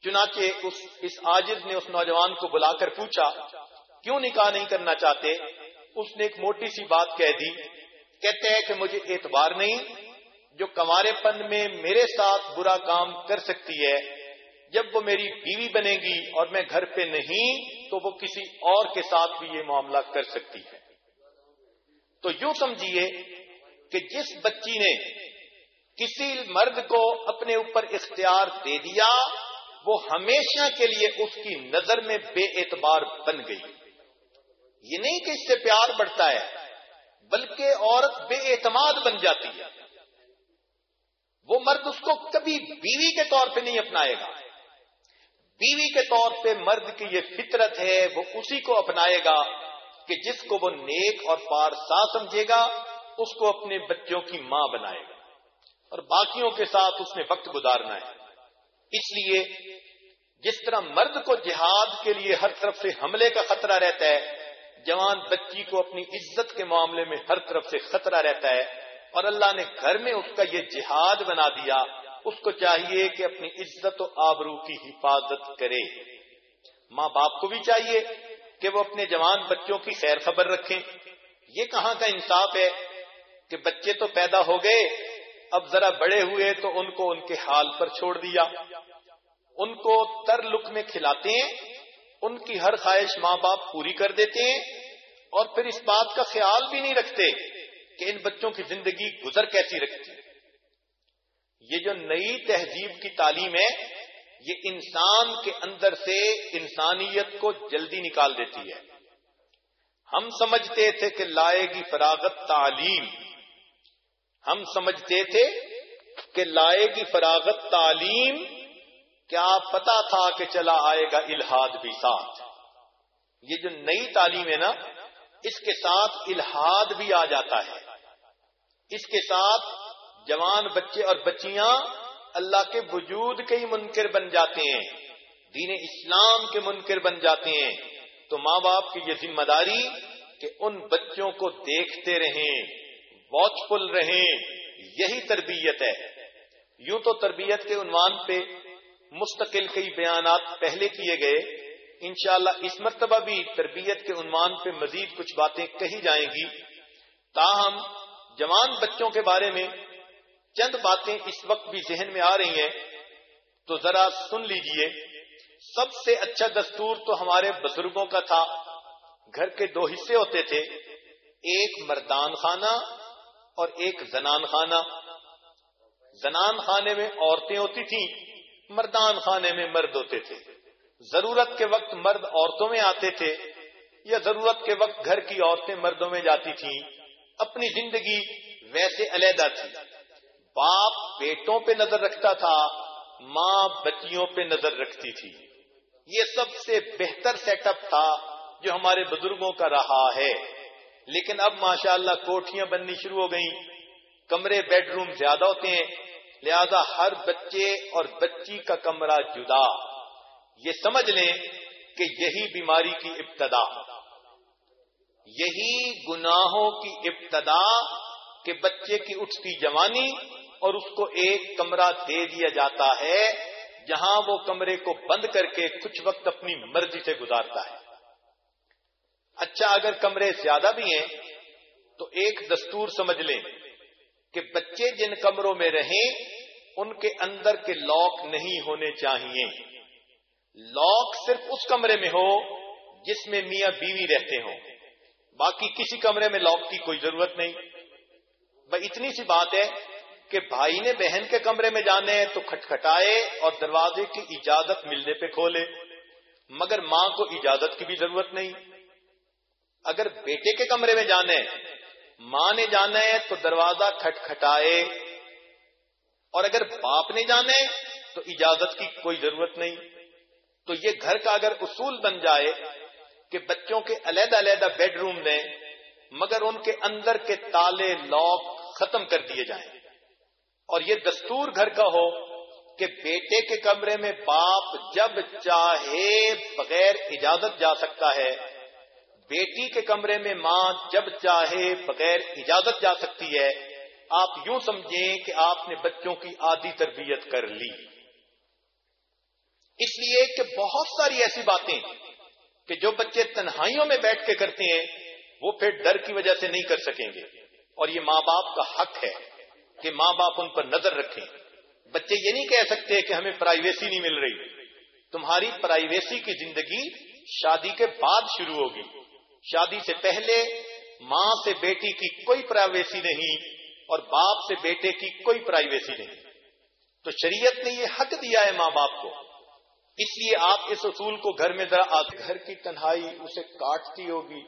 Speaker 1: چنانچہ اس اس آجز نے اس نوجوان کو بلا کر پوچھا، کیوں نکاح نہیں کرنا چاہتے؟ اس نے ایک موٹی سی بات کہہ دی، کہتے ہیں کہ مجھے اعتبار نہیں، جو کمارے پن میں میرے ساتھ برا کام کر سکتی ہے، جب وہ میری بیوی بنے گی اور میں گھر پہ نہیں، تو وہ کسی اور کے ساتھ بھی یہ معاملہ کر سکتی ہے۔ تو یوں سمجھیے کہ جس بچی نے کسی مرد کو اپنے اوپر اختیار دے دیا، وہ ہمیشہ کے لیے اس کی نظر میں بے اعتبار بن گئی۔ یہ نہیں کہ اس سے پیار بڑھتا ہے، بلکہ عورت بے اعتماد بن جاتی ہے۔ وہ مرد اس کو کبھی بیوی کے طور پہ نہیں اپنائے گا۔ بیوی کے طور پہ مرد کی یہ فطرت ہے، وہ اسی کو اپنائے گا کہ جس کو وہ نیک اور پارسا سمجھے گا، اس کو اپنے بچوں کی ماں بنائے گا۔ اور باقیوں کے ساتھ اس نے وقت گزارنا ہے۔ اس لیے جس طرح مرد کو جہاد کے لیے ہر طرف سے حملے کا خطرہ رہتا ہے جوان بچی کو اپنی عزت کے معاملے میں ہر طرف سے خطرہ رہتا ہے اور اللہ نے گھر میں اس کا یہ جہاد بنا دیا، اس کو چاہیے کہ اپنی عزت و آبرو کی حفاظت کرے۔ ماں باپ کو بھی چاہیے کہ وہ اپنے جوان بچوں کی خیر خبر رکھیں۔ یہ کہاں کا انصاف ہے کہ بچے تو پیدا ہو گئے، اب ذرا بڑے ہوئے تو ان کو ان کے حال پر چھوڑ دیا۔ ان کو تر لک میں کھلاتے ہیں ان کی ہر خواہش ماں باپ پوری کر دیتے ہیں اور پھر اس بات کا خیال بھی نہیں رکھتے کہ ان بچوں کی زندگی گزر کیسی رکھتی یہ جو نئی تہذیب کی تعلیم ہے، یہ انسان کے اندر سے انسانیت کو جلدی نکال دیتی ہے۔ ہم سمجھتے تھے کہ لائے گی فراغت تعلیم۔ ہم سمجھتے تھے کہ لائے گی فراغت تعلیم کیا پتا تھا کہ چلا آئے گا الہاد بھی ساتھ؟ یہ جو نئی تعلیم ہے نا، اس کے ساتھ الہاد بھی آ جاتا ہے۔ اس کے ساتھ جوان بچے اور بچیاں اللہ کے وجود کے ہی منکر بن جاتے ہیں۔ دین اسلام کے منکر بن جاتے ہیں۔ تو ماں باپ کی یہ ذمہ داری کہ ان بچوں کو دیکھتے رہیں واچ فل رہیں۔ یہی تربیت ہے۔ یوں تو تربیت کے عنوان پہ مستقل کئی بیانات پہلے کیے گئے، انشاءاللہ اس مرتبہ بھی تربیت کے عنوان پہ مزید کچھ باتیں کہی جائیں گی۔ تاہم، جوان بچوں کے بارے میں چند باتیں اس وقت بھی ذہن میں آ رہی ہیں، تو ذرا سن لیجیے۔ سب سے اچھا دستور تو ہمارے بزرگوں کا تھا۔ گھر کے دو حصے ہوتے تھے، ایک مردان خانہ اور ایک زنان خانہ۔ زنان خانے میں عورتیں ہوتی تھیں۔ مردان خانے میں مرد ہوتے تھے۔ ضرورت کے وقت مرد عورتوں میں آتے تھے یا ضرورت کے وقت گھر کی عورتیں مردوں میں جاتی تھیں، اپنی زندگی ویسے علیحدہ تھی۔ باپ بیٹوں پہ نظر رکھتا تھا، ماں بچیوں پہ نظر رکھتی تھی۔ یہ سب سے بہتر سیٹ اپ تھا جو ہمارے بزرگوں کا رہا ہے۔ لیکن اب ماشاء اللہ کوٹیاں بننی شروع ہو گئیں۔ کمرے بیڈ روم زیادہ ہوتے ہیں۔ لہذا ہر بچے اور بچی کا کمرہ جدا۔ یہ سمجھ لیں کہ یہی بیماری کی ابتدا۔ یہی گناہوں کی ابتدا کہ بچے کی اٹھتی جوانی اور اس کو ایک کمرہ دے دیا جاتا ہے، جہاں وہ کمرے کو بند کر کے کچھ وقت اپنی مرضی سے گزارتا ہے۔ اچھا اگر کمرے زیادہ بھی ہیں تو ایک دستور سمجھ لیں۔ کہ بچے جن کمروں میں رہیں، ان کے اندر کے لاک نہیں ہونے چاہیے۔ لاک صرف اس کمرے میں ہو جس میں میاں بیوی رہتے ہوں۔ باقی کسی کمرے میں لاک کی کوئی ضرورت نہیں۔ بھائی اتنی سی بات ہے کہ بھائی نے بہن کے کمرے میں جانے تو کھٹکھٹائے اور دروازے کی اجازت ملنے پہ کھولے۔ مگر ماں کو اجازت کی بھی ضرورت نہیں۔ اگر بیٹے کے کمرے میں جانے ماں نے جانا ہے تو دروازہ کھٹکھٹائے اور اگر باپ نے جانے تو اجازت کی کوئی ضرورت نہیں۔ تو یہ گھر کا اگر اصول بن جائے کہ بچوں کے علیحدہ علیحدہ بیڈ روم میں مگر ان کے اندر کے تالے لاک ختم کر دیے جائیں۔ اور یہ دستور گھر کا ہو کہ بیٹے کے کمرے میں باپ جب چاہے بغیر اجازت جا سکتا ہے بیٹی کے کمرے میں ماں جب چاہے بغیر اجازت جا سکتی ہے، آپ یوں سمجھیں کہ آپ نے بچوں کی آدھی تربیت کر لی۔ اس لیے کہ بہت ساری ایسی باتیں کہ جو بچے تنہائیوں میں بیٹھ کے کرتے ہیں، وہ پھر ڈر کی وجہ سے نہیں کر سکیں گے۔ اور یہ ماں باپ کا حق ہے کہ ماں باپ ان پر نظر رکھیں۔ بچے یہ نہیں کہہ سکتے کہ ہمیں پرائیویسی نہیں مل رہی۔ تمہاری پرائیویسی کی زندگی شادی کے بعد شروع ہوگی۔ شادی سے پہلے ماں سے بیٹی کی کوئی پرائیویسی نہیں اور باپ سے بیٹے کی کوئی پرائیویسی نہیں۔ تو شریعت نے یہ حق دیا ہے ماں باپ کو۔ اس لیے آپ اس اصول کو گھر میں ذرا گھر کی تنہائی اسے کاٹتی ہوگی۔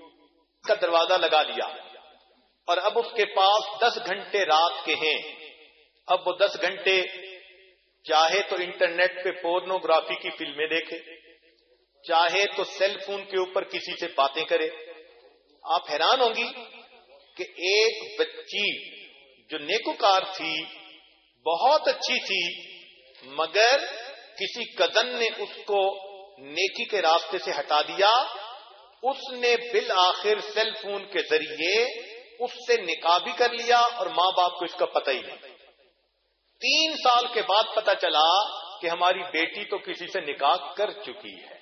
Speaker 1: کا دروازہ لگا لیا۔ اور اب اس کے پاس دس گھنٹے رات کے ہیں۔ اب وہ دس گھنٹے چاہے تو انٹرنیٹ پہ پورنوگرافی کی فلمیں دیکھے۔ چاہے تو سیل فون کے اوپر کسی سے باتیں کرے۔ آپ حیران ہوں گی کہ ایک بچی جو نیکوکار تھی، بہت اچھی تھی، مگر کسی کزن نے اس کو نیکی کے راستے سے ہٹا دیا۔ اس نے بالآخر سیل فون کے ذریعے اس سے نکاح بھی کر لیا اور ماں باپ کو اس کا پتہ ہی نہیں۔ تین سال کے بعد پتا چلا کہ ہماری بیٹی تو کسی سے نکاح کر چکی ہے۔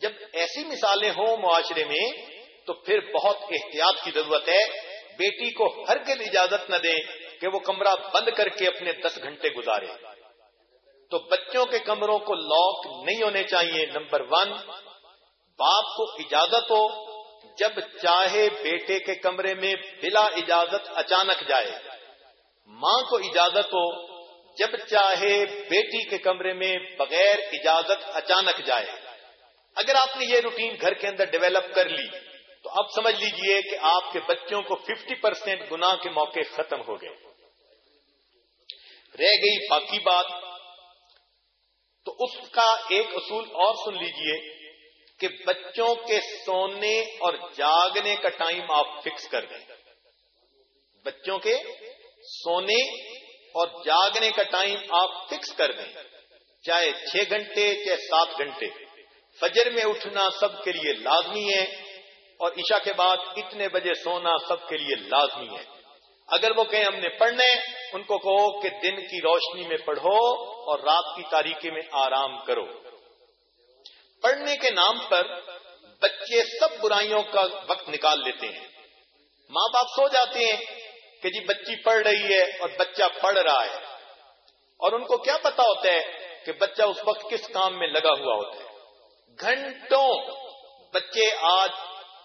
Speaker 1: جب ایسی مثالیں ہوں معاشرے میں، تو پھر بہت احتیاط کی ضرورت ہے۔ بیٹی کو ہر کے اجازت نہ دیں کہ وہ کمرہ بند کر کے اپنے دس گھنٹے گزارے۔ تو بچوں کے کمروں کو لاک نہیں ہونے چاہیے نمبر ون باپ کو اجازت ہو، جب چاہے بیٹے کے کمرے میں بلا اجازت اچانک جائے۔ ماں کو اجازت ہو، جب چاہے بیٹی کے کمرے میں بغیر اجازت اچانک جائے۔ اگر آپ نے یہ روٹین گھر کے اندر ڈیولپ کر لی، تو اب سمجھ لیجیے کہ آپ کے بچوں کو ففٹی پرسینٹ گنا کے موقع ختم ہو گئے۔ رہ گئی باقی بات۔ تو اس کا ایک اصول اور سن لیجیے کہ بچوں کے سونے اور جاگنے کا ٹائم آپ فکس کر دیں۔ بچوں کے سونے اور جاگنے کا ٹائم آپ فکس کر دیں، چاہے چھ گھنٹے چاہے سات گھنٹے۔ فجر میں اٹھنا سب کے لیے لازمی ہے اور عشاء کے بعد اتنے بجے سونا سب کے لیے لازمی ہے۔ اگر وہ کہیں ہم نے پڑھنے ان کو کہو کہ دن کی روشنی میں پڑھو اور رات کی تاریخی میں آرام کرو۔ پڑھنے کے نام پر بچے سب برائیوں کا وقت نکال لیتے ہیں۔ ماں باپ سو جاتے ہیں کہ جی بچی پڑھ رہی ہے اور بچہ پڑھ رہا ہے۔ اور ان کو کیا پتا ہوتا ہے کہ بچہ اس وقت کس کام میں لگا ہوا ہوتا ہے۔ گھنٹوں، بچے آج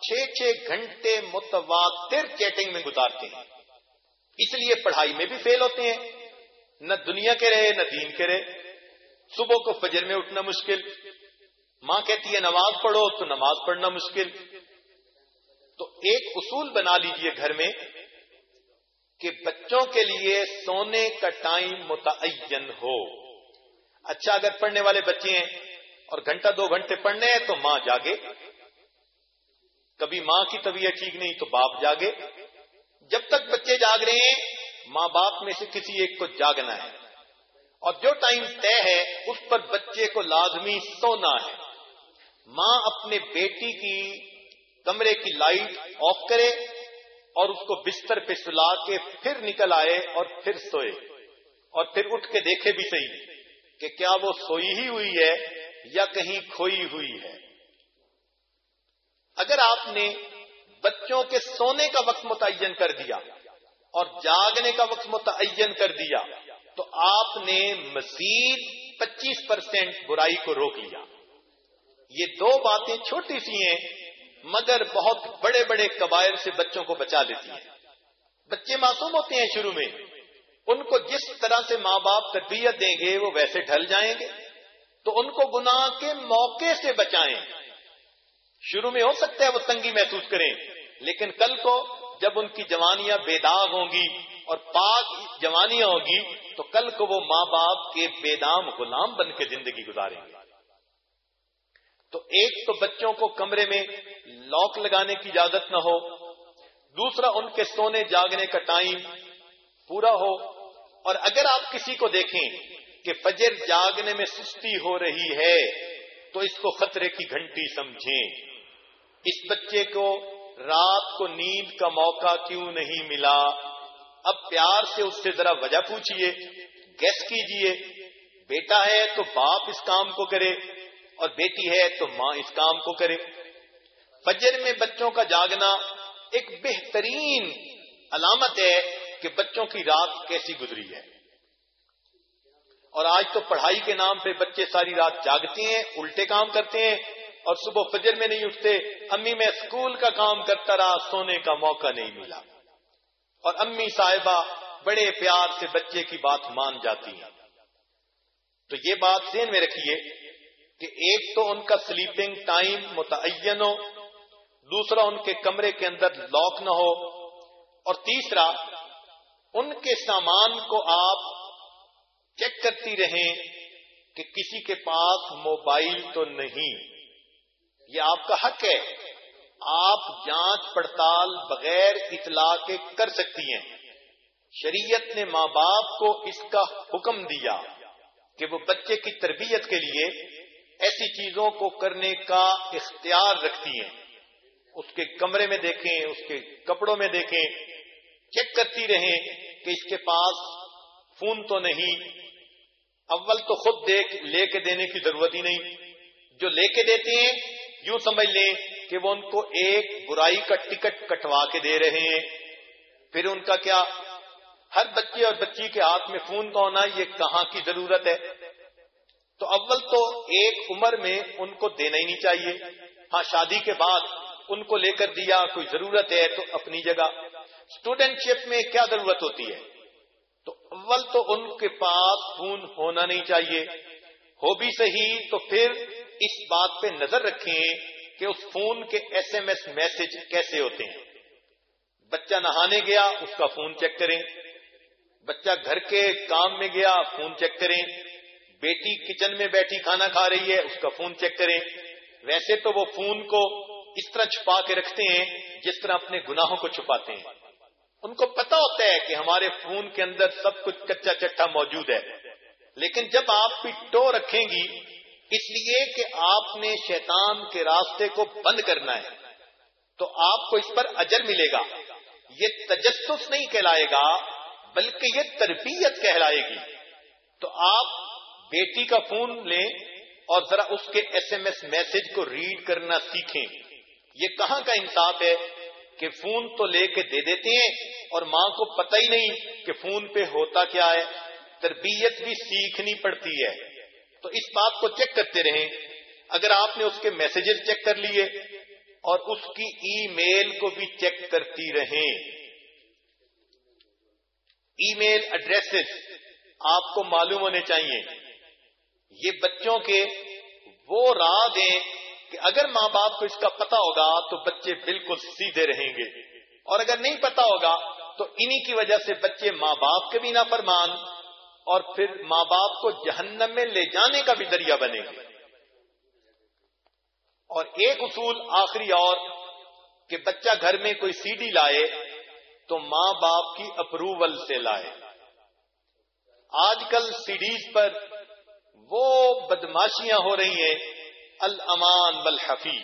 Speaker 1: چھ چھ گھنٹے متواتر چیٹنگ میں گزارتے ہیں۔ اس لیے پڑھائی میں بھی فیل ہوتے ہیں۔ نہ دنیا کے رہے، نہ دین کے رہے۔ صبح کو فجر میں اٹھنا مشکل۔ ماں کہتی ہے، نماز پڑھو تو نماز پڑھنا مشکل۔ تو ایک اصول بنا لیجیے گھر میں کہ بچوں کے لیے سونے کا ٹائم متعین ہو۔ اچھا اگر پڑھنے والے بچے ہیں اور گھنٹہ دو گھنٹے پڑھنے ہیں تو ماں جاگے۔ کبھی ماں کی طبیعت ٹھیک نہیں تو باپ جاگے۔ جب تک بچے جاگ رہے ہیں، ماں باپ میں سے کسی ایک کو جاگنا ہے۔ اور جو ٹائم طے ہے، اس پر بچے کو لازمی سونا ہے۔ ماں اپنے بیٹی کی کمرے کی لائٹ آف کرے اور اس کو بستر پہ سلا کے پھر نکل آئے اور پھر سوئے۔ اور پھر اٹھ کے دیکھے بھی صحیح کہ کیا وہ سوئی ہی ہوئی ہے۔ یا کہیں کھوئی ہوئی ہے۔ اگر آپ نے بچوں کے سونے کا وقت متعین کر دیا اور جاگنے کا وقت متعین کر دیا، تو آپ نے مزید پچیس پرسینٹ برائی کو روک لیا۔ یہ دو باتیں چھوٹی سی ہیں، مگر بہت بڑے بڑے قبائل سے بچوں کو بچا لیتی ہیں۔ بچے معصوم ہوتے ہیں شروع میں، ان کو جس طرح سے ماں باپ تربیت دیں گے، وہ ویسے ڈھل جائیں گے۔ تو ان کو گناہ کے موقع سے بچائیں۔ شروع میں ہو سکتا ہے وہ تنگی محسوس کریں، لیکن کل کو جب ان کی جوانیاں بے داغ ہوں گی اور پاک جوانیاں ہوں گی، تو کل کو وہ ماں باپ کے بے دام غلام بن کے زندگی گزاریں گے۔ تو ایک تو بچوں کو کمرے میں لاک لگانے کی اجازت نہ ہو، دوسرا ان کے سونے جاگنے کا ٹائم پورا ہو۔ اور اگر آپ کسی کو دیکھیں کہ فجر جاگنے میں سستی ہو رہی ہے، تو اس کو خطرے کی گھنٹی سمجھیں۔ اس بچے کو رات کو نیند کا موقع کیوں نہیں ملا؟ اب پیار سے اس سے ذرا وجہ پوچھئے، گیس کیجیے۔ بیٹا ہے تو باپ اس کام کو کرے، اور بیٹی ہے تو ماں اس کام کو کرے۔ فجر میں بچوں کا جاگنا ایک بہترین علامت ہے کہ بچوں کی رات کیسی گزری ہے۔ اور آج تو پڑھائی کے نام پہ بچے ساری رات جاگتے ہیں، الٹے کام کرتے ہیں اور صبح فجر میں نہیں اٹھتے، امی میں اسکول کا کام کرتا رہا، سونے کا موقع نہیں ملا۔ اور امی صاحبہ بڑے پیار سے بچے کی بات مان جاتی ہیں۔ تو یہ بات ذہن میں رکھیے کہ ایک تو ان کا سلیپنگ ٹائم متعین ہو، دوسرا ان کے کمرے کے اندر لاک نہ ہو، اور تیسرا ان کے سامان کو آپ چیک کرتی رہیں کہ کسی کے پاس موبائل تو نہیں۔ یہ آپ کا حق ہے۔ آپ جانچ پڑتال بغیر اطلاع کے کر سکتی ہیں۔ شریعت نے ماں باپ کو اس کا حکم دیا کہ وہ بچے کی تربیت کے لیے ایسی چیزوں کو کرنے کا اختیار رکھتی ہیں۔ اس کے کمرے میں دیکھیں، اس کے کپڑوں میں دیکھیں۔ چیک کرتی رہیں کہ اس کے پاس فون تو نہیں۔ اول تو خود دیکھ، لے کے دینے کی ضرورت ہی نہیں۔ جو لے کے دیتے ہیں، یوں سمجھ لیں کہ وہ ان کو ایک برائی کا ٹکٹ کٹوا کے دے رہے ہیں۔ پھر ان کا کیا؟ ہر بچے اور بچی کے ہاتھ میں فون کا ہونا، یہ کہاں کی ضرورت ہے؟ تو اول تو ایک عمر میں ان کو دینا ہی نہیں چاہیے۔ ہاں شادی کے بعد ان کو لے کر دیا، کوئی ضرورت ہے تو اپنی جگہ۔ اسٹوڈینٹ شپ میں کیا ضرورت ہوتی ہے؟ اول تو ان کے پاس فون ہونا نہیں چاہیے۔ ہو بھی صحیح تو پھر اس بات پہ نظر رکھیں کہ اس فون کے ایس ایم ایس میسج کیسے ہوتے ہیں۔ بچہ نہانے گیا، اس کا فون چیک کریں۔ بچہ گھر کے کام میں گیا فون چیک کریں۔ بیٹی کچن میں بیٹھی کھانا کھا رہی ہے، اس کا فون چیک کریں۔ ویسے تو وہ فون کو اس طرح چھپا کے رکھتے ہیں جس طرح اپنے گناہوں کو چھپاتے ہیں۔ ان کو پتا ہوتا ہے کہ ہمارے فون کے اندر سب کچھ کچا چٹا موجود ہے۔ لیکن جب آپ ٹو رکھیں گی، اس لیے کہ آپ نے شیطان کے راستے کو بند کرنا ہے، تو آپ کو اس پر اجر ملے گا۔ یہ تجسس نہیں کہلائے گا، بلکہ یہ تربیت کہلائے گی۔ تو آپ بیٹی کا فون لیں اور ذرا اس کے ایس ایم ایس میسج کو ریڈ کرنا سیکھیں۔ یہ کہاں کا انصاف ہے؟ کہ فون تو لے کے دے دیتے ہیں اور ماں کو پتہ ہی نہیں کہ فون پہ ہوتا کیا ہے، تربیت بھی سیکھنی پڑتی ہے۔ تو اس بات کو چیک کرتے رہیں۔ اگر آپ نے اس کے میسجز چیک کر لیے اور اس کی ای میل کو بھی چیک کرتی رہیں۔ ای میل ایڈریس آپ کو معلوم ہونے چاہیے۔ یہ بچوں کے وہ راہ دیں کہ اگر ماں باپ کو اس کا پتا ہوگا تو بچے بالکل سیدھے رہیں گے۔ اور اگر نہیں پتا ہوگا تو انہی کی وجہ سے بچے ماں باپ کے بھی نہ فرمان اور پھر ماں باپ کو جہنم میں لے جانے کا بھی ذریعہ بنے گا۔ اور ایک اصول آخری اور کہ بچہ گھر میں کوئی سی ڈی لائے تو ماں باپ کی اپروول سے لائے۔ آج کل سی ڈیز پر وہ بدماشیاں ہو رہی ہیں الامان بالحفی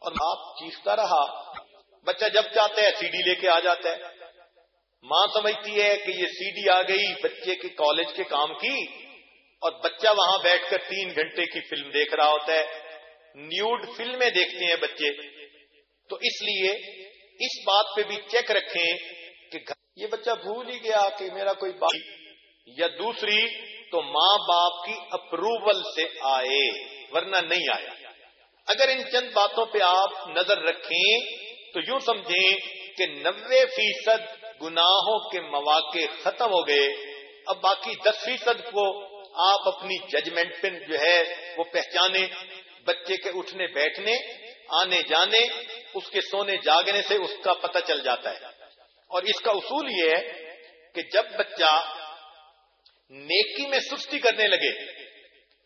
Speaker 1: اور آپ چیختا رہا، بچہ جب چاہتا ہے سی ڈی لے کے آ جاتا ہے۔ ماں سمجھتی ہے کہ یہ سی ڈی آ گئی، بچے کے کالج کے کام کی۔ اور بچہ وہاں بیٹھ کر تین گھنٹے کی فلم دیکھ رہا ہوتا ہے۔ نیوڈ فلمیں دیکھتے ہیں بچے۔ تو اس لیے اس بات پہ بھی چیک رکھیں کہ یہ بچہ بھول ہی گیا کہ میرا کوئی بات یا دوسری تو ماں باپ کی اپروول سے آئے۔ ورنہ نہیں آیا۔ اگر ان چند باتوں پہ آپ نظر رکھیں تو یوں سمجھیں کہ نوے فیصد گناہوں کے مواقع ختم ہو گئے۔ اب باقی دس فیصد کو آپ اپنی ججمنٹ پہ جو ہے وہ پہچانے بچے کے اٹھنے بیٹھنے، آنے جانے، اس کے سونے جاگنے سے اس کا پتہ چل جاتا ہے۔ اور اس کا اصول یہ ہے کہ جب بچہ نیکی میں سستی کرنے لگے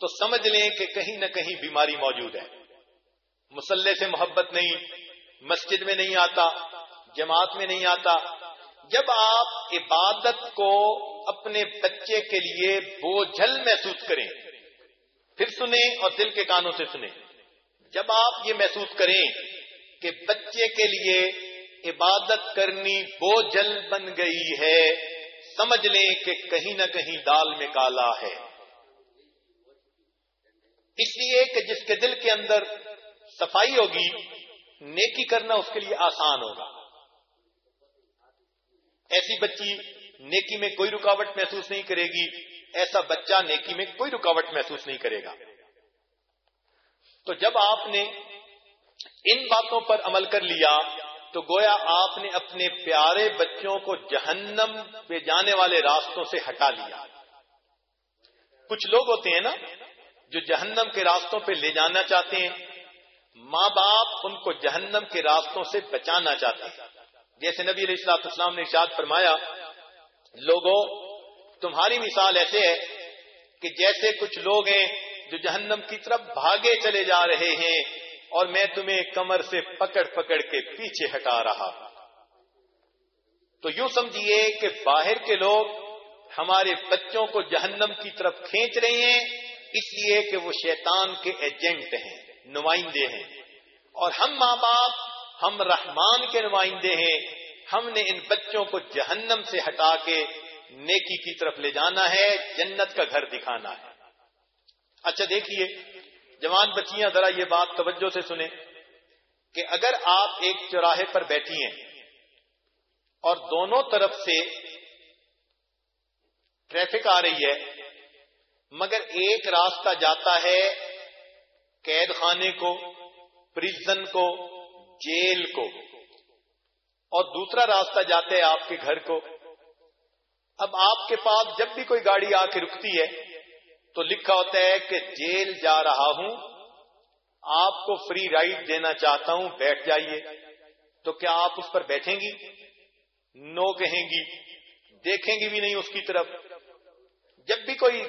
Speaker 1: تو سمجھ لیں کہ کہیں نہ کہیں بیماری موجود ہے۔ مسلح سے محبت نہیں، مسجد میں نہیں آتا، جماعت میں نہیں آتا۔ جب آپ عبادت کو اپنے بچے کے لیے بوجھل محسوس کریں، پھر سنیں اور دل کے کانوں سے سنیں۔ جب آپ یہ محسوس کریں کہ بچے کے لیے عبادت کرنی بوجھل بن گئی ہے، سمجھ لیں کہ کہیں نہ کہیں دال میں کالا ہے۔ اس لیے کہ جس کے دل کے اندر صفائی ہوگی، نیکی کرنا اس کے لیے آسان ہوگا۔ ایسی بچی نیکی میں کوئی رکاوٹ محسوس نہیں کرے گی، ایسا بچہ نیکی میں کوئی رکاوٹ محسوس نہیں کرے گا۔ تو جب آپ نے ان باتوں پر عمل کر لیا، تو گویا آپ نے اپنے پیارے بچوں کو جہنم پہ جانے والے راستوں سے ہٹا لیا۔ کچھ لوگ ہوتے ہیں نا جو جہنم کے راستوں پہ لے جانا چاہتے ہیں، ماں باپ ان کو جہنم کے راستوں سے بچانا چاہتے ہیں۔ جیسے نبی علیہ السلاط اسلام نے ارشاد فرمایا، لوگوں، تمہاری مثال ایسے ہے کہ جیسے کچھ لوگ ہیں جو جہنم کی طرف بھاگے چلے جا رہے ہیں اور میں تمہیں کمر سے پکڑ پکڑ کے پیچھے ہٹا رہا تو یوں سمجھیے کہ باہر کے لوگ ہمارے بچوں کو جہنم کی طرف کھینچ رہے ہیں اس لیے کہ وہ شیطان کے ایجنٹ ہیں، نمائندے ہیں۔ اور ہم ماں باپ، ہم رحمان کے نمائندے ہیں۔ ہم نے ان بچوں کو جہنم سے ہٹا کے نیکی کی طرف لے جانا ہے، جنت کا گھر دکھانا ہے۔ اچھا دیکھیے، جوان بچیاں، ذرا یہ بات توجہ سے سنیں کہ اگر آپ ایک چوراہے پر بیٹھی ہیں اور دونوں طرف سے ٹریفک آ رہی ہے مگر ایک راستہ جاتا ہے قید خانے کو، پرزن کو، جیل کو۔ اور دوسرا راستہ جاتے ہیں آپ کے گھر کو۔ اب آپ کے پاس جب بھی کوئی گاڑی آ کے رکتی ہے تو لکھا ہوتا ہے کہ جیل جا رہا ہوں، آپ کو فری رائڈ دینا چاہتا ہوں، بیٹھ جائیے۔ تو کیا آپ اس پر بیٹھیں گی؟ نو کہیں گی۔ دیکھیں گی بھی نہیں اس کی طرف۔ جب بھی کوئی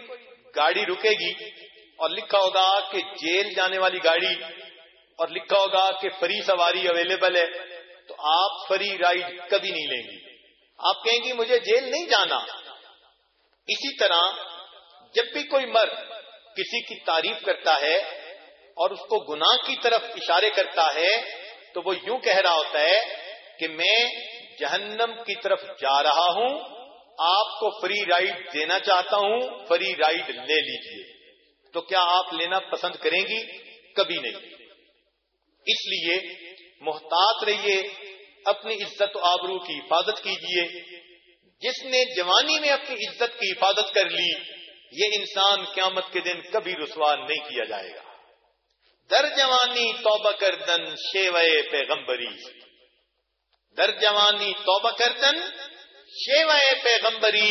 Speaker 1: گاڑی رکے گی اور لکھا ہوگا کہ جیل جانے والی گاڑی اور لکھا ہوگا کہ فری سواری اویلیبل ہے، تو آپ فری رائڈ کبھی نہیں لیں گی۔ آپ کہیں گی، مجھے جیل نہیں جانا۔ اسی طرح جب بھی کوئی مرد کسی کی تعریف کرتا ہے اور اس کو گناہ کی طرف اشارے کرتا ہے، تو وہ یوں کہہ رہا ہوتا ہے کہ میں جہنم کی طرف جا رہا ہوں آپ کو فری رائڈ دینا چاہتا ہوں فری رائڈ لے لیجیے۔ تو کیا آپ لینا پسند کریں گی؟ کبھی نہیں۔ اس لیے محتاط رہیے، اپنی عزت و آبرو کی حفاظت کیجیے جس نے جوانی میں اپنی عزت کی حفاظت کر لی، یہ انسان قیامت کے دن کبھی رسوا نہیں کیا جائے گا۔ در جوانی توبہ کردن شیوئے پیغمبری۔ در جوانی توبہ کردن شیوئے پیغمبری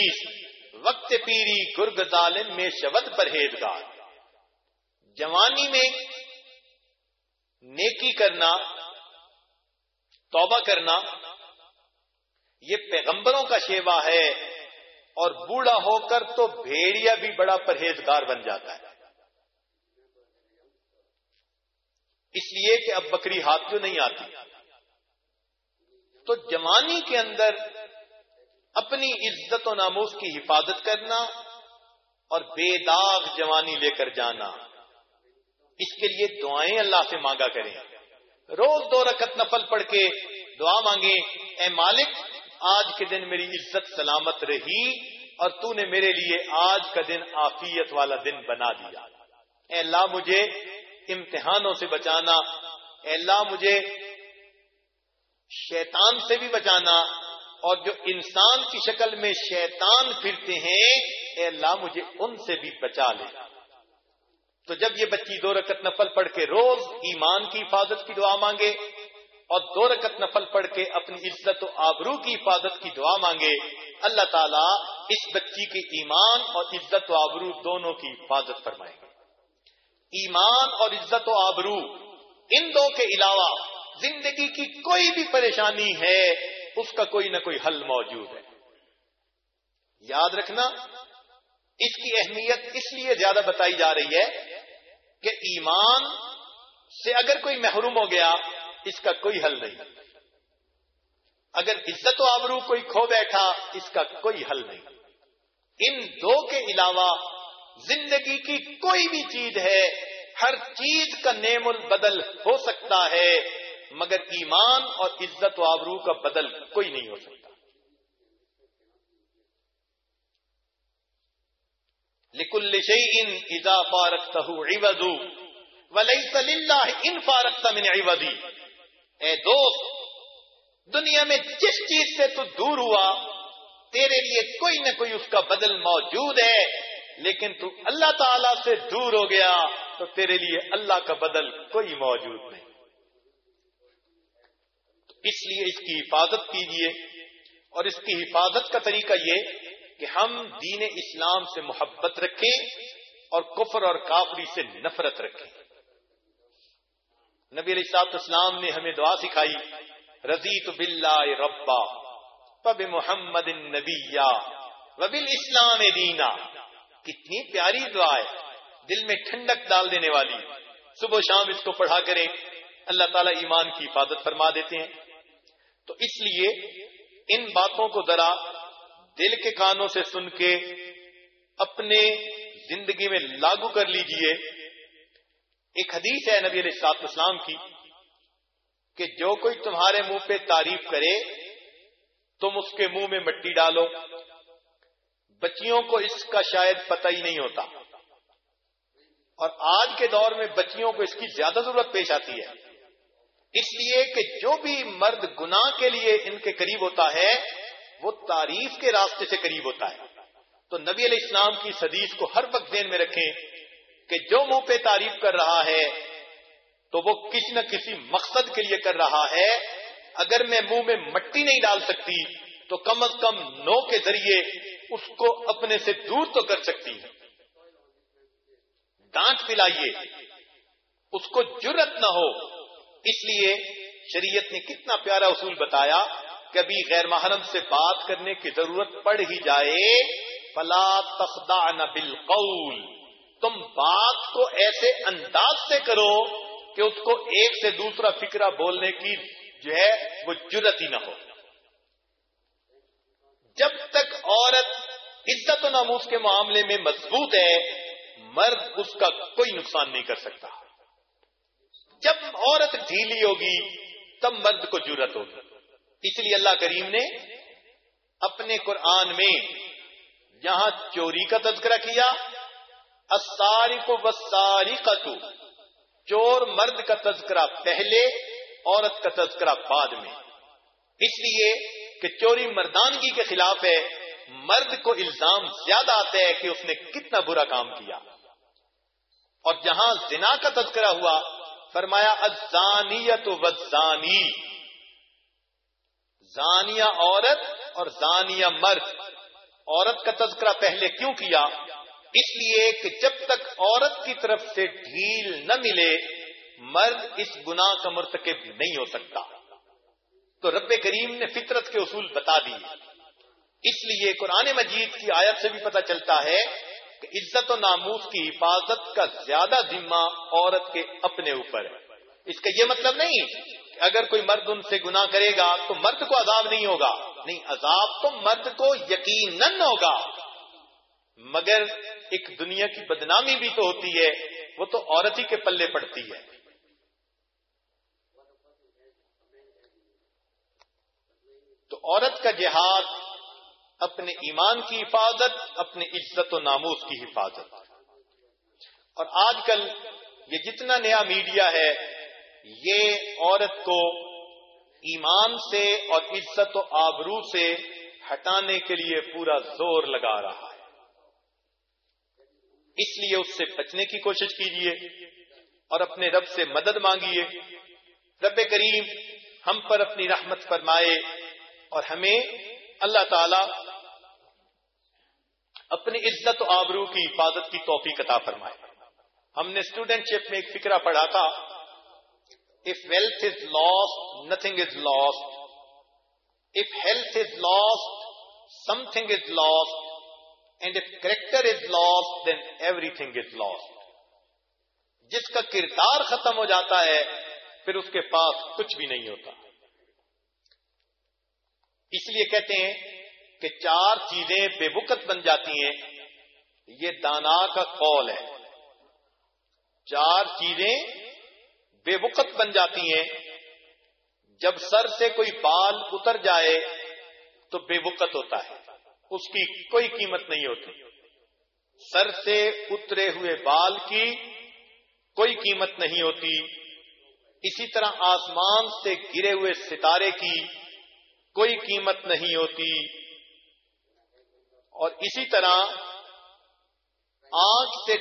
Speaker 1: وقت پیری گرگ ظالم میں شبد پرہیزگار۔ جوانی میں نیکی کرنا، توبہ کرنا، یہ پیغمبروں کا شیوا ہے اور بوڑھا ہو کر تو بھیڑیا بھی بڑا پرہیزگار بن جاتا ہے۔ اس لیے کہ اب بکری ہاتھ کیوں نہیں آتی؟ تو جوانی کے اندر اپنی عزت و ناموس کی حفاظت کرنا اور بے داغ جوانی لے کر جانا۔ اس کے لیے دعائیں اللہ سے مانگا کریں۔ روز دو رکت نفل پڑھ کے دعا مانگیں۔ اے مالک، آج کے دن میری عزت سلامت رہی اور تو نے میرے لیے آج کا دن آفیت والا دن بنا دیا۔ اے اللہ، مجھے امتحانوں سے بچانا۔ اے اللہ، مجھے شیطان سے بھی بچانا۔ اور جو انسان کی شکل میں شیطان پھرتے ہیں، اے اللہ مجھے ان سے بھی بچا لے۔ تو جب یہ بچی دو رکت نفل پڑھ کے روز ایمان کی حفاظت کی دعا مانگے اور دو رکت نفل پڑھ کے اپنی عزت و آبرو کی حفاظت کی دعا مانگے، اللہ تعالیٰ اس بچی کے ایمان اور عزت و آبرو دونوں کی حفاظت فرمائیں گے ایمان اور عزت و آبرو ان دو کے علاوہ زندگی کی کوئی بھی پریشانی ہے اس کا کوئی نہ کوئی حل موجود ہے۔ یاد رکھنا، اس کی اہمیت اس لیے زیادہ بتائی جا رہی ہے کہ ایمان سے اگر کوئی محروم ہو گیا، اس کا کوئی حل نہیں۔ اگر عزت و آبرو کوئی کھو بیٹھا، اس کا کوئی حل نہیں۔ ان دو کے علاوہ زندگی کی کوئی بھی چیز ہے، ہر چیز کا نیم البدل ہو سکتا ہے۔ مگر ایمان اور عزت و آبرو کا بدل کوئی نہیں ہو سکتا۔ لکل ان ادا فارک عوضو ولیس للہ ان فارق من عوضی اے دوست، دنیا میں جس چیز سے تو دور ہوا، تیرے لیے کوئی نہ کوئی اس کا بدل موجود ہے، لیکن تو اللہ تعالی سے دور ہو گیا، تو تیرے لیے اللہ کا بدل کوئی موجود نہیں۔ اس لیے اس کی حفاظت کیجیے اور اس کی حفاظت کا طریقہ یہ کہ ہم دین اسلام سے محبت رکھیں اور کفر اور کافری سے نفرت رکھیں۔ نبی علیہ صاحب اسلام نے ہمیں دعا سکھائی، رضیت باللہ ربا پب محمد نبیا وبل اسلام دینا۔ کتنی پیاری دعا ہے، دل میں ٹھنڈک ڈال دینے والی۔ صبح و شام اس کو پڑھا کریں، اللہ تعالیٰ ایمان کی حفاظت فرما دیتے ہیں۔ تو اس لیے ان باتوں کو ذرا دل کے کانوں سے سن کے اپنے زندگی میں لاگو کر لیجیے۔ ایک حدیث ہے نبی علیہ السلاط اسلام کی کہ جو کوئی تمہارے منہ پہ تعریف کرے، تم اس کے منہ میں مٹی ڈالو۔ بچیوں کو اس کا شاید پتہ ہی نہیں ہوتا۔ اور آج کے دور میں بچیوں کو اس کی زیادہ ضرورت پیش آتی ہے۔ اس لیے کہ جو بھی مرد گناہ کے لیے ان کے قریب ہوتا ہے، وہ تعریف کے راستے سے قریب ہوتا ہے۔ تو نبی علیہ السلام کی حدیث کو ہر وقت ذہن میں رکھیں کہ جو منہ پہ تعریف کر رہا ہے، تو وہ کسی نہ کسی مقصد کے لیے کر رہا ہے۔ اگر میں منہ میں مٹی نہیں ڈال سکتی، تو کم از کم نو کے ذریعے اس کو اپنے سے دور تو کر سکتی۔ ہے ڈانٹ پلائیے۔ اس کو جرت نہ ہو۔ اس لیے شریعت نے کتنا پیارا اصول بتایا کہ ابھی غیر محرم سے بات کرنے کی ضرورت پڑ ہی جائے، فلا تخدا نہ بالقول۔ تم بات کو ایسے انداز سے کرو کہ اس کو ایک سے دوسرا فکرہ بولنے کی جو ہے وہ جرت ہی نہ ہو۔ جب تک عورت عزت و ناموس کے معاملے میں مضبوط ہے، مرد اس کا کوئی نقصان نہیں کر سکتا۔ جب عورت ڈھیلی ہوگی تب مرد کو جرت ہوگی۔ اس لیے اللہ کریم نے اپنے قرآن میں جہاں چوری کا تذکرہ کیا۔ اساری کو بساری چور مرد کا تذکرہ پہلے، عورت کا تذکرہ بعد میں۔ اس لیے کہ چوری مردانگی کے خلاف ہے، مرد کو الزام زیادہ آتا ہے کہ اس نے کتنا برا کام کیا۔ اور جہاں زنا کا تذکرہ ہوا فرمایا ازانیت وزانی زانیہ عورت اور زانیہ مرد۔ عورت کا تذکرہ پہلے کیوں کیا؟ اس لیے کہ جب تک عورت کی طرف سے ڈھیل نہ ملے، مرد اس گناہ کا مرتکب نہیں ہو سکتا۔ تو رب کریم نے فطرت کے اصول بتا دیے۔ اس لیے قرآن مجید کی آیت سے بھی پتہ چلتا ہے کہ عزت و ناموس کی حفاظت کا زیادہ ذمہ عورت کے اپنے اوپر ہے۔ اس کا یہ مطلب نہیں کہ اگر کوئی مرد ان سے گناہ کرے گا تو مرد کو عذاب نہیں ہوگا۔ نہیں، عذاب تو مرد کو یقیناً ہوگا۔ مگر ایک دنیا کی بدنامی بھی تو ہوتی ہے، وہ تو عورت ہی کے پلے پڑتی ہے۔ تو عورت کا جہاد اپنے ایمان کی حفاظت اپنے عزت و ناموس کی حفاظت۔ اور آج کل یہ جتنا نیا میڈیا ہے، یہ عورت کو ایمان سے اور عزت و آبرو سے ہٹانے کے لیے پورا زور لگا رہا ہے۔ اس لیے اس سے بچنے کی کوشش کیجیے اور اپنے رب سے مدد مانگیے رب کریم ہم پر اپنی رحمت فرمائے اور ہمیں اللہ تعالی اپنی عزت و آبرو کی حفاظت کی توفیق عطا فرمائے۔ ہم نے اسٹوڈنٹ شپ میں ایک فکرہ پڑھا تھا if wealth is lost nothing is lost if health is lost something is lost and if character is lost then everything is lost جس کا کردار ختم ہو جاتا ہے، پھر اس کے پاس کچھ بھی نہیں ہوتا۔ اس لیے کہتے ہیں کہ چار چیزیں بے بکت بن جاتی ہیں۔ یہ دانا کا قول ہے۔ چار چیزیں بے وقت بن جاتی ہیں۔ جب سر سے کوئی بال اتر جائے تو بے وقت ہوتا ہے۔ اس کی کوئی قیمت نہیں ہوتی۔ سر سے اترے ہوئے بال کی کوئی قیمت نہیں ہوتی۔ اسی طرح آسمان سے گرے ہوئے ستارے کی کوئی قیمت نہیں ہوتی۔ اور اسی طرح آنکھ سے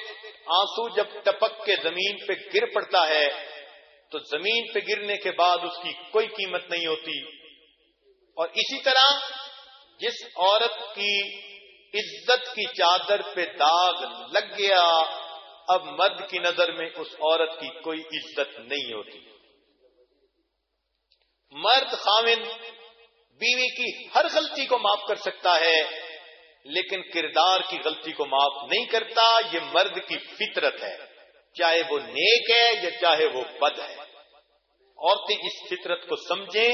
Speaker 1: آنسو جب ٹپک کے زمین پہ گر پڑتا ہے، تو زمین پہ گرنے کے بعد اس کی کوئی قیمت نہیں ہوتی۔ اور اسی طرح جس عورت کی عزت کی چادر پہ داغ لگ گیا، اب مرد کی نظر میں اس عورت کی کوئی عزت نہیں ہوتی۔ مرد خامن بیوی کی ہر غلطی کو معاف کر سکتا ہے، لیکن کردار کی غلطی کو معاف نہیں کرتا، یہ مرد کی فطرت ہے۔ چاہے وہ نیک ہے یا چاہے وہ بد ہے۔ عورتیں اس فطرت کو سمجھیں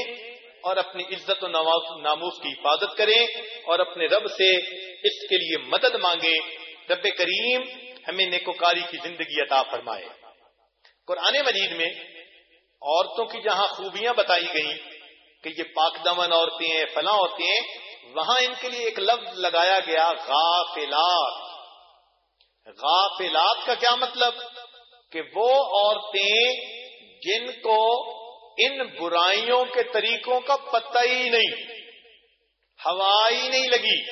Speaker 1: اور اپنی عزت و ناموس کی حفاظت کریں اور اپنے رب سے اس کے لیے مدد مانگیں۔ رب کریم ہمیں نیکوکاری کی زندگی عطا فرمائے۔ قرآن مجید میں عورتوں کی جہاں خوبیاں بتائی گئیں کہ یہ پاک دمن عورتیں ہیں، فلاں عورتیں ہیں، وہاں ان کے لیے ایک لفظ لگایا گیا، غافلات۔ غافلات کا کیا مطلب؟ کہ وہ عورتیں جن کو ان برائیوں کے طریقوں کا پتہ ہی نہیں ہوائی نہیں لگی۔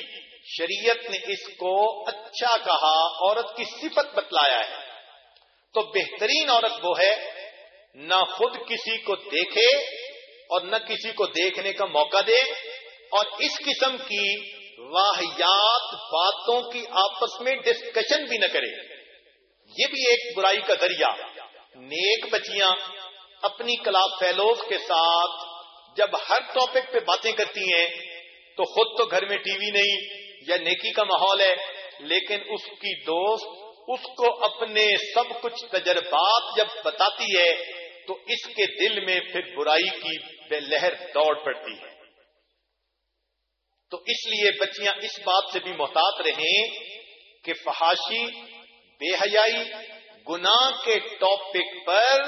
Speaker 1: شریعت نے اس کو اچھا کہا، عورت کی صفت بتلایا ہے۔ تو بہترین عورت وہ ہے، نہ خود کسی کو دیکھے اور نہ کسی کو دیکھنے کا موقع دے اور اس قسم کی واحیات باتوں کی آپس میں ڈسکشن بھی نہ کرے۔ یہ بھی ایک برائی کا ذریعہ۔ نیک بچیاں اپنی کلاس فیلوز کے ساتھ جب ہر ٹاپک پہ باتیں کرتی ہیں، تو خود تو گھر میں ٹی وی نہیں یا نیکی کا ماحول ہے، لیکن اس کی دوست اس کو اپنے سب کچھ تجربات جب بتاتی ہے تو اس کے دل میں پھر برائی کی بے لہر دوڑ پڑتی ہے۔ تو اس لیے بچیاں اس بات سے بھی محتاط رہیں کہ فحاشی بے حیائی گناہ کے ٹاپک پر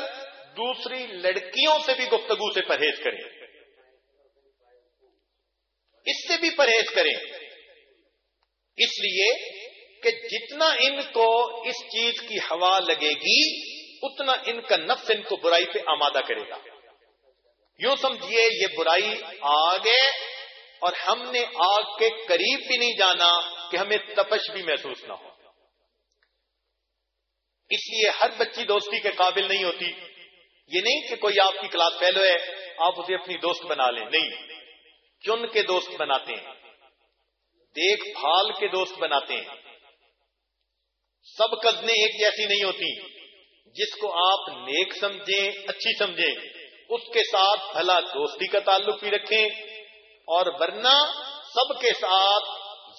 Speaker 1: دوسری لڑکیوں سے بھی گفتگو سے پرہیز کریں۔ اس سے بھی پرہیز کریں۔ اس لیے کہ جتنا ان کو اس چیز کی ہوا لگے گی اتنا ان کا نفس ان کو برائی پہ آمادہ کرے گا۔ یوں سمجھیے، یہ برائی آگے اور ہم نے آگ کے قریب بھی نہیں جانا کہ ہمیں تپش بھی محسوس نہ ہو۔ اس لیے ہر بچی دوستی کے قابل نہیں ہوتی۔ یہ نہیں کہ کوئی آپ کی کلاس فیلو ہے آپ اسے اپنی دوست بنا لیں۔ نہیں، چن کے دوست بناتے ہیں۔ دیکھ بھال کے دوست بناتے ہیں۔ سب قزنیں ایک جیسی نہیں ہوتی۔ جس کو آپ نیک سمجھیں، اچھی سمجھیں، اس کے ساتھ بھلا دوستی کا تعلق بھی رکھیں۔ اور ورنہ سب کے ساتھ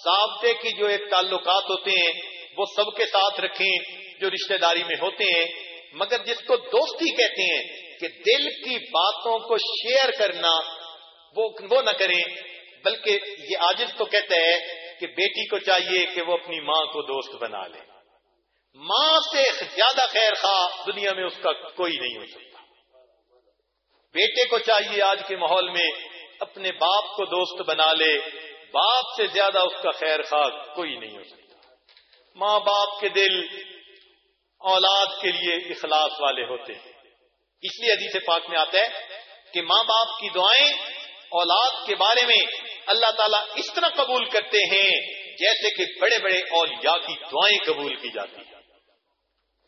Speaker 1: ضابطے کی جو ایک تعلقات ہوتے ہیں، وہ سب کے ساتھ رکھیں جو رشتہ داری میں ہوتے ہیں۔ مگر جس کو دوستی کہتے ہیں کہ دل کی باتوں کو شیئر کرنا، وہ وہ نہ کریں۔ بلکہ یہ آجز تو کہتا ہے کہ بیٹی کو چاہیے کہ وہ اپنی ماں کو دوست بنا لے۔ ماں سے زیادہ خیر خواہ دنیا میں اس کا کوئی نہیں ہو سکتا۔ بیٹے کو چاہیے آج کے ماحول میں اپنے باپ کو دوست بنا لے، باپ سے زیادہ اس کا خیر خواہ کوئی نہیں ہو سکتا۔ ماں باپ کے دل اولاد کے لیے اخلاص والے ہوتے ہیں۔ اس لیے حدیث پاک میں آتا ہے کہ ماں باپ کی دعائیں اولاد کے بارے میں اللہ تعالیٰ اس طرح قبول کرتے ہیں جیسے کہ بڑے بڑے اولیاء کی دعائیں قبول کی جاتی ہیں۔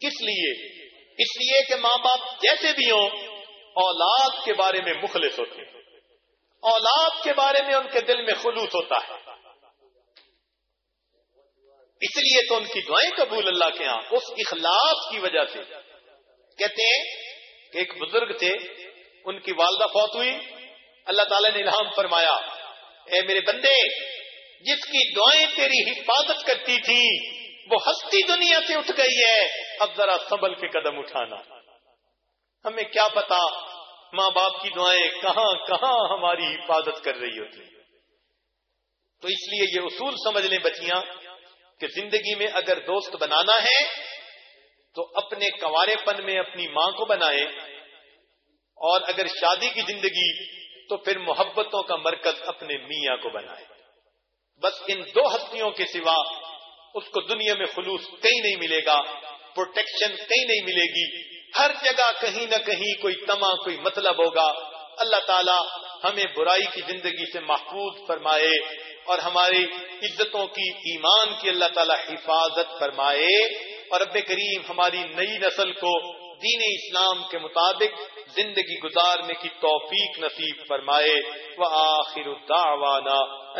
Speaker 1: کس لیے؟ اس لیے کہ ماں باپ جیسے بھی ہوں، اولاد کے بارے میں مخلص ہوتے ہیں۔ اولاد کے بارے میں ان کے دل میں خلوص ہوتا ہے۔ اس لیے تو ان کی دعائیں قبول اللہ کے ہاں اس اخلاص کی وجہ سے۔ کہتے ہیں کہ ایک بزرگ تھے، ان کی والدہ فوت ہوئی۔ اللہ تعالی نے الہام فرمایا، اے میرے بندے، جس کی دعائیں تیری حفاظت کرتی تھی وہ ہستی دنیا سے اٹھ گئی ہے،
Speaker 2: اب ذرا سنبل کے قدم اٹھانا۔ ہمیں کیا پتا ماں باپ کی دعائیں کہاں کہاں ہماری حفاظت کر رہی ہوتی۔ تو اس لیے یہ اصول سمجھ لیں بچیاں کہ زندگی میں اگر دوست بنانا ہے، تو اپنے کنوارے پن میں اپنی ماں کو بنائے اور اگر شادی کی زندگی، تو پھر محبتوں کا مرکز اپنے میاں کو بنائے بس ان دو ہستیوں کے سوا اس کو دنیا میں خلوص کہیں نہیں ملے گا پروٹیکشن کہیں نہیں ملے گی۔ ہر جگہ کہیں نہ کہیں کوئی تما کوئی مطلب ہوگا۔ اللہ تعالی ہمیں برائی کی زندگی سے محفوظ فرمائے اور ہماری عزتوں کی ایمان کی اللہ تعالی حفاظت فرمائے۔ اور رب کریم ہماری نئی نسل کو دین اسلام کے مطابق زندگی گزارنے کی توفیق نصیب فرمائے۔ وہ آخر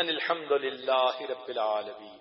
Speaker 2: ان الحمد للہ رب العالمین۔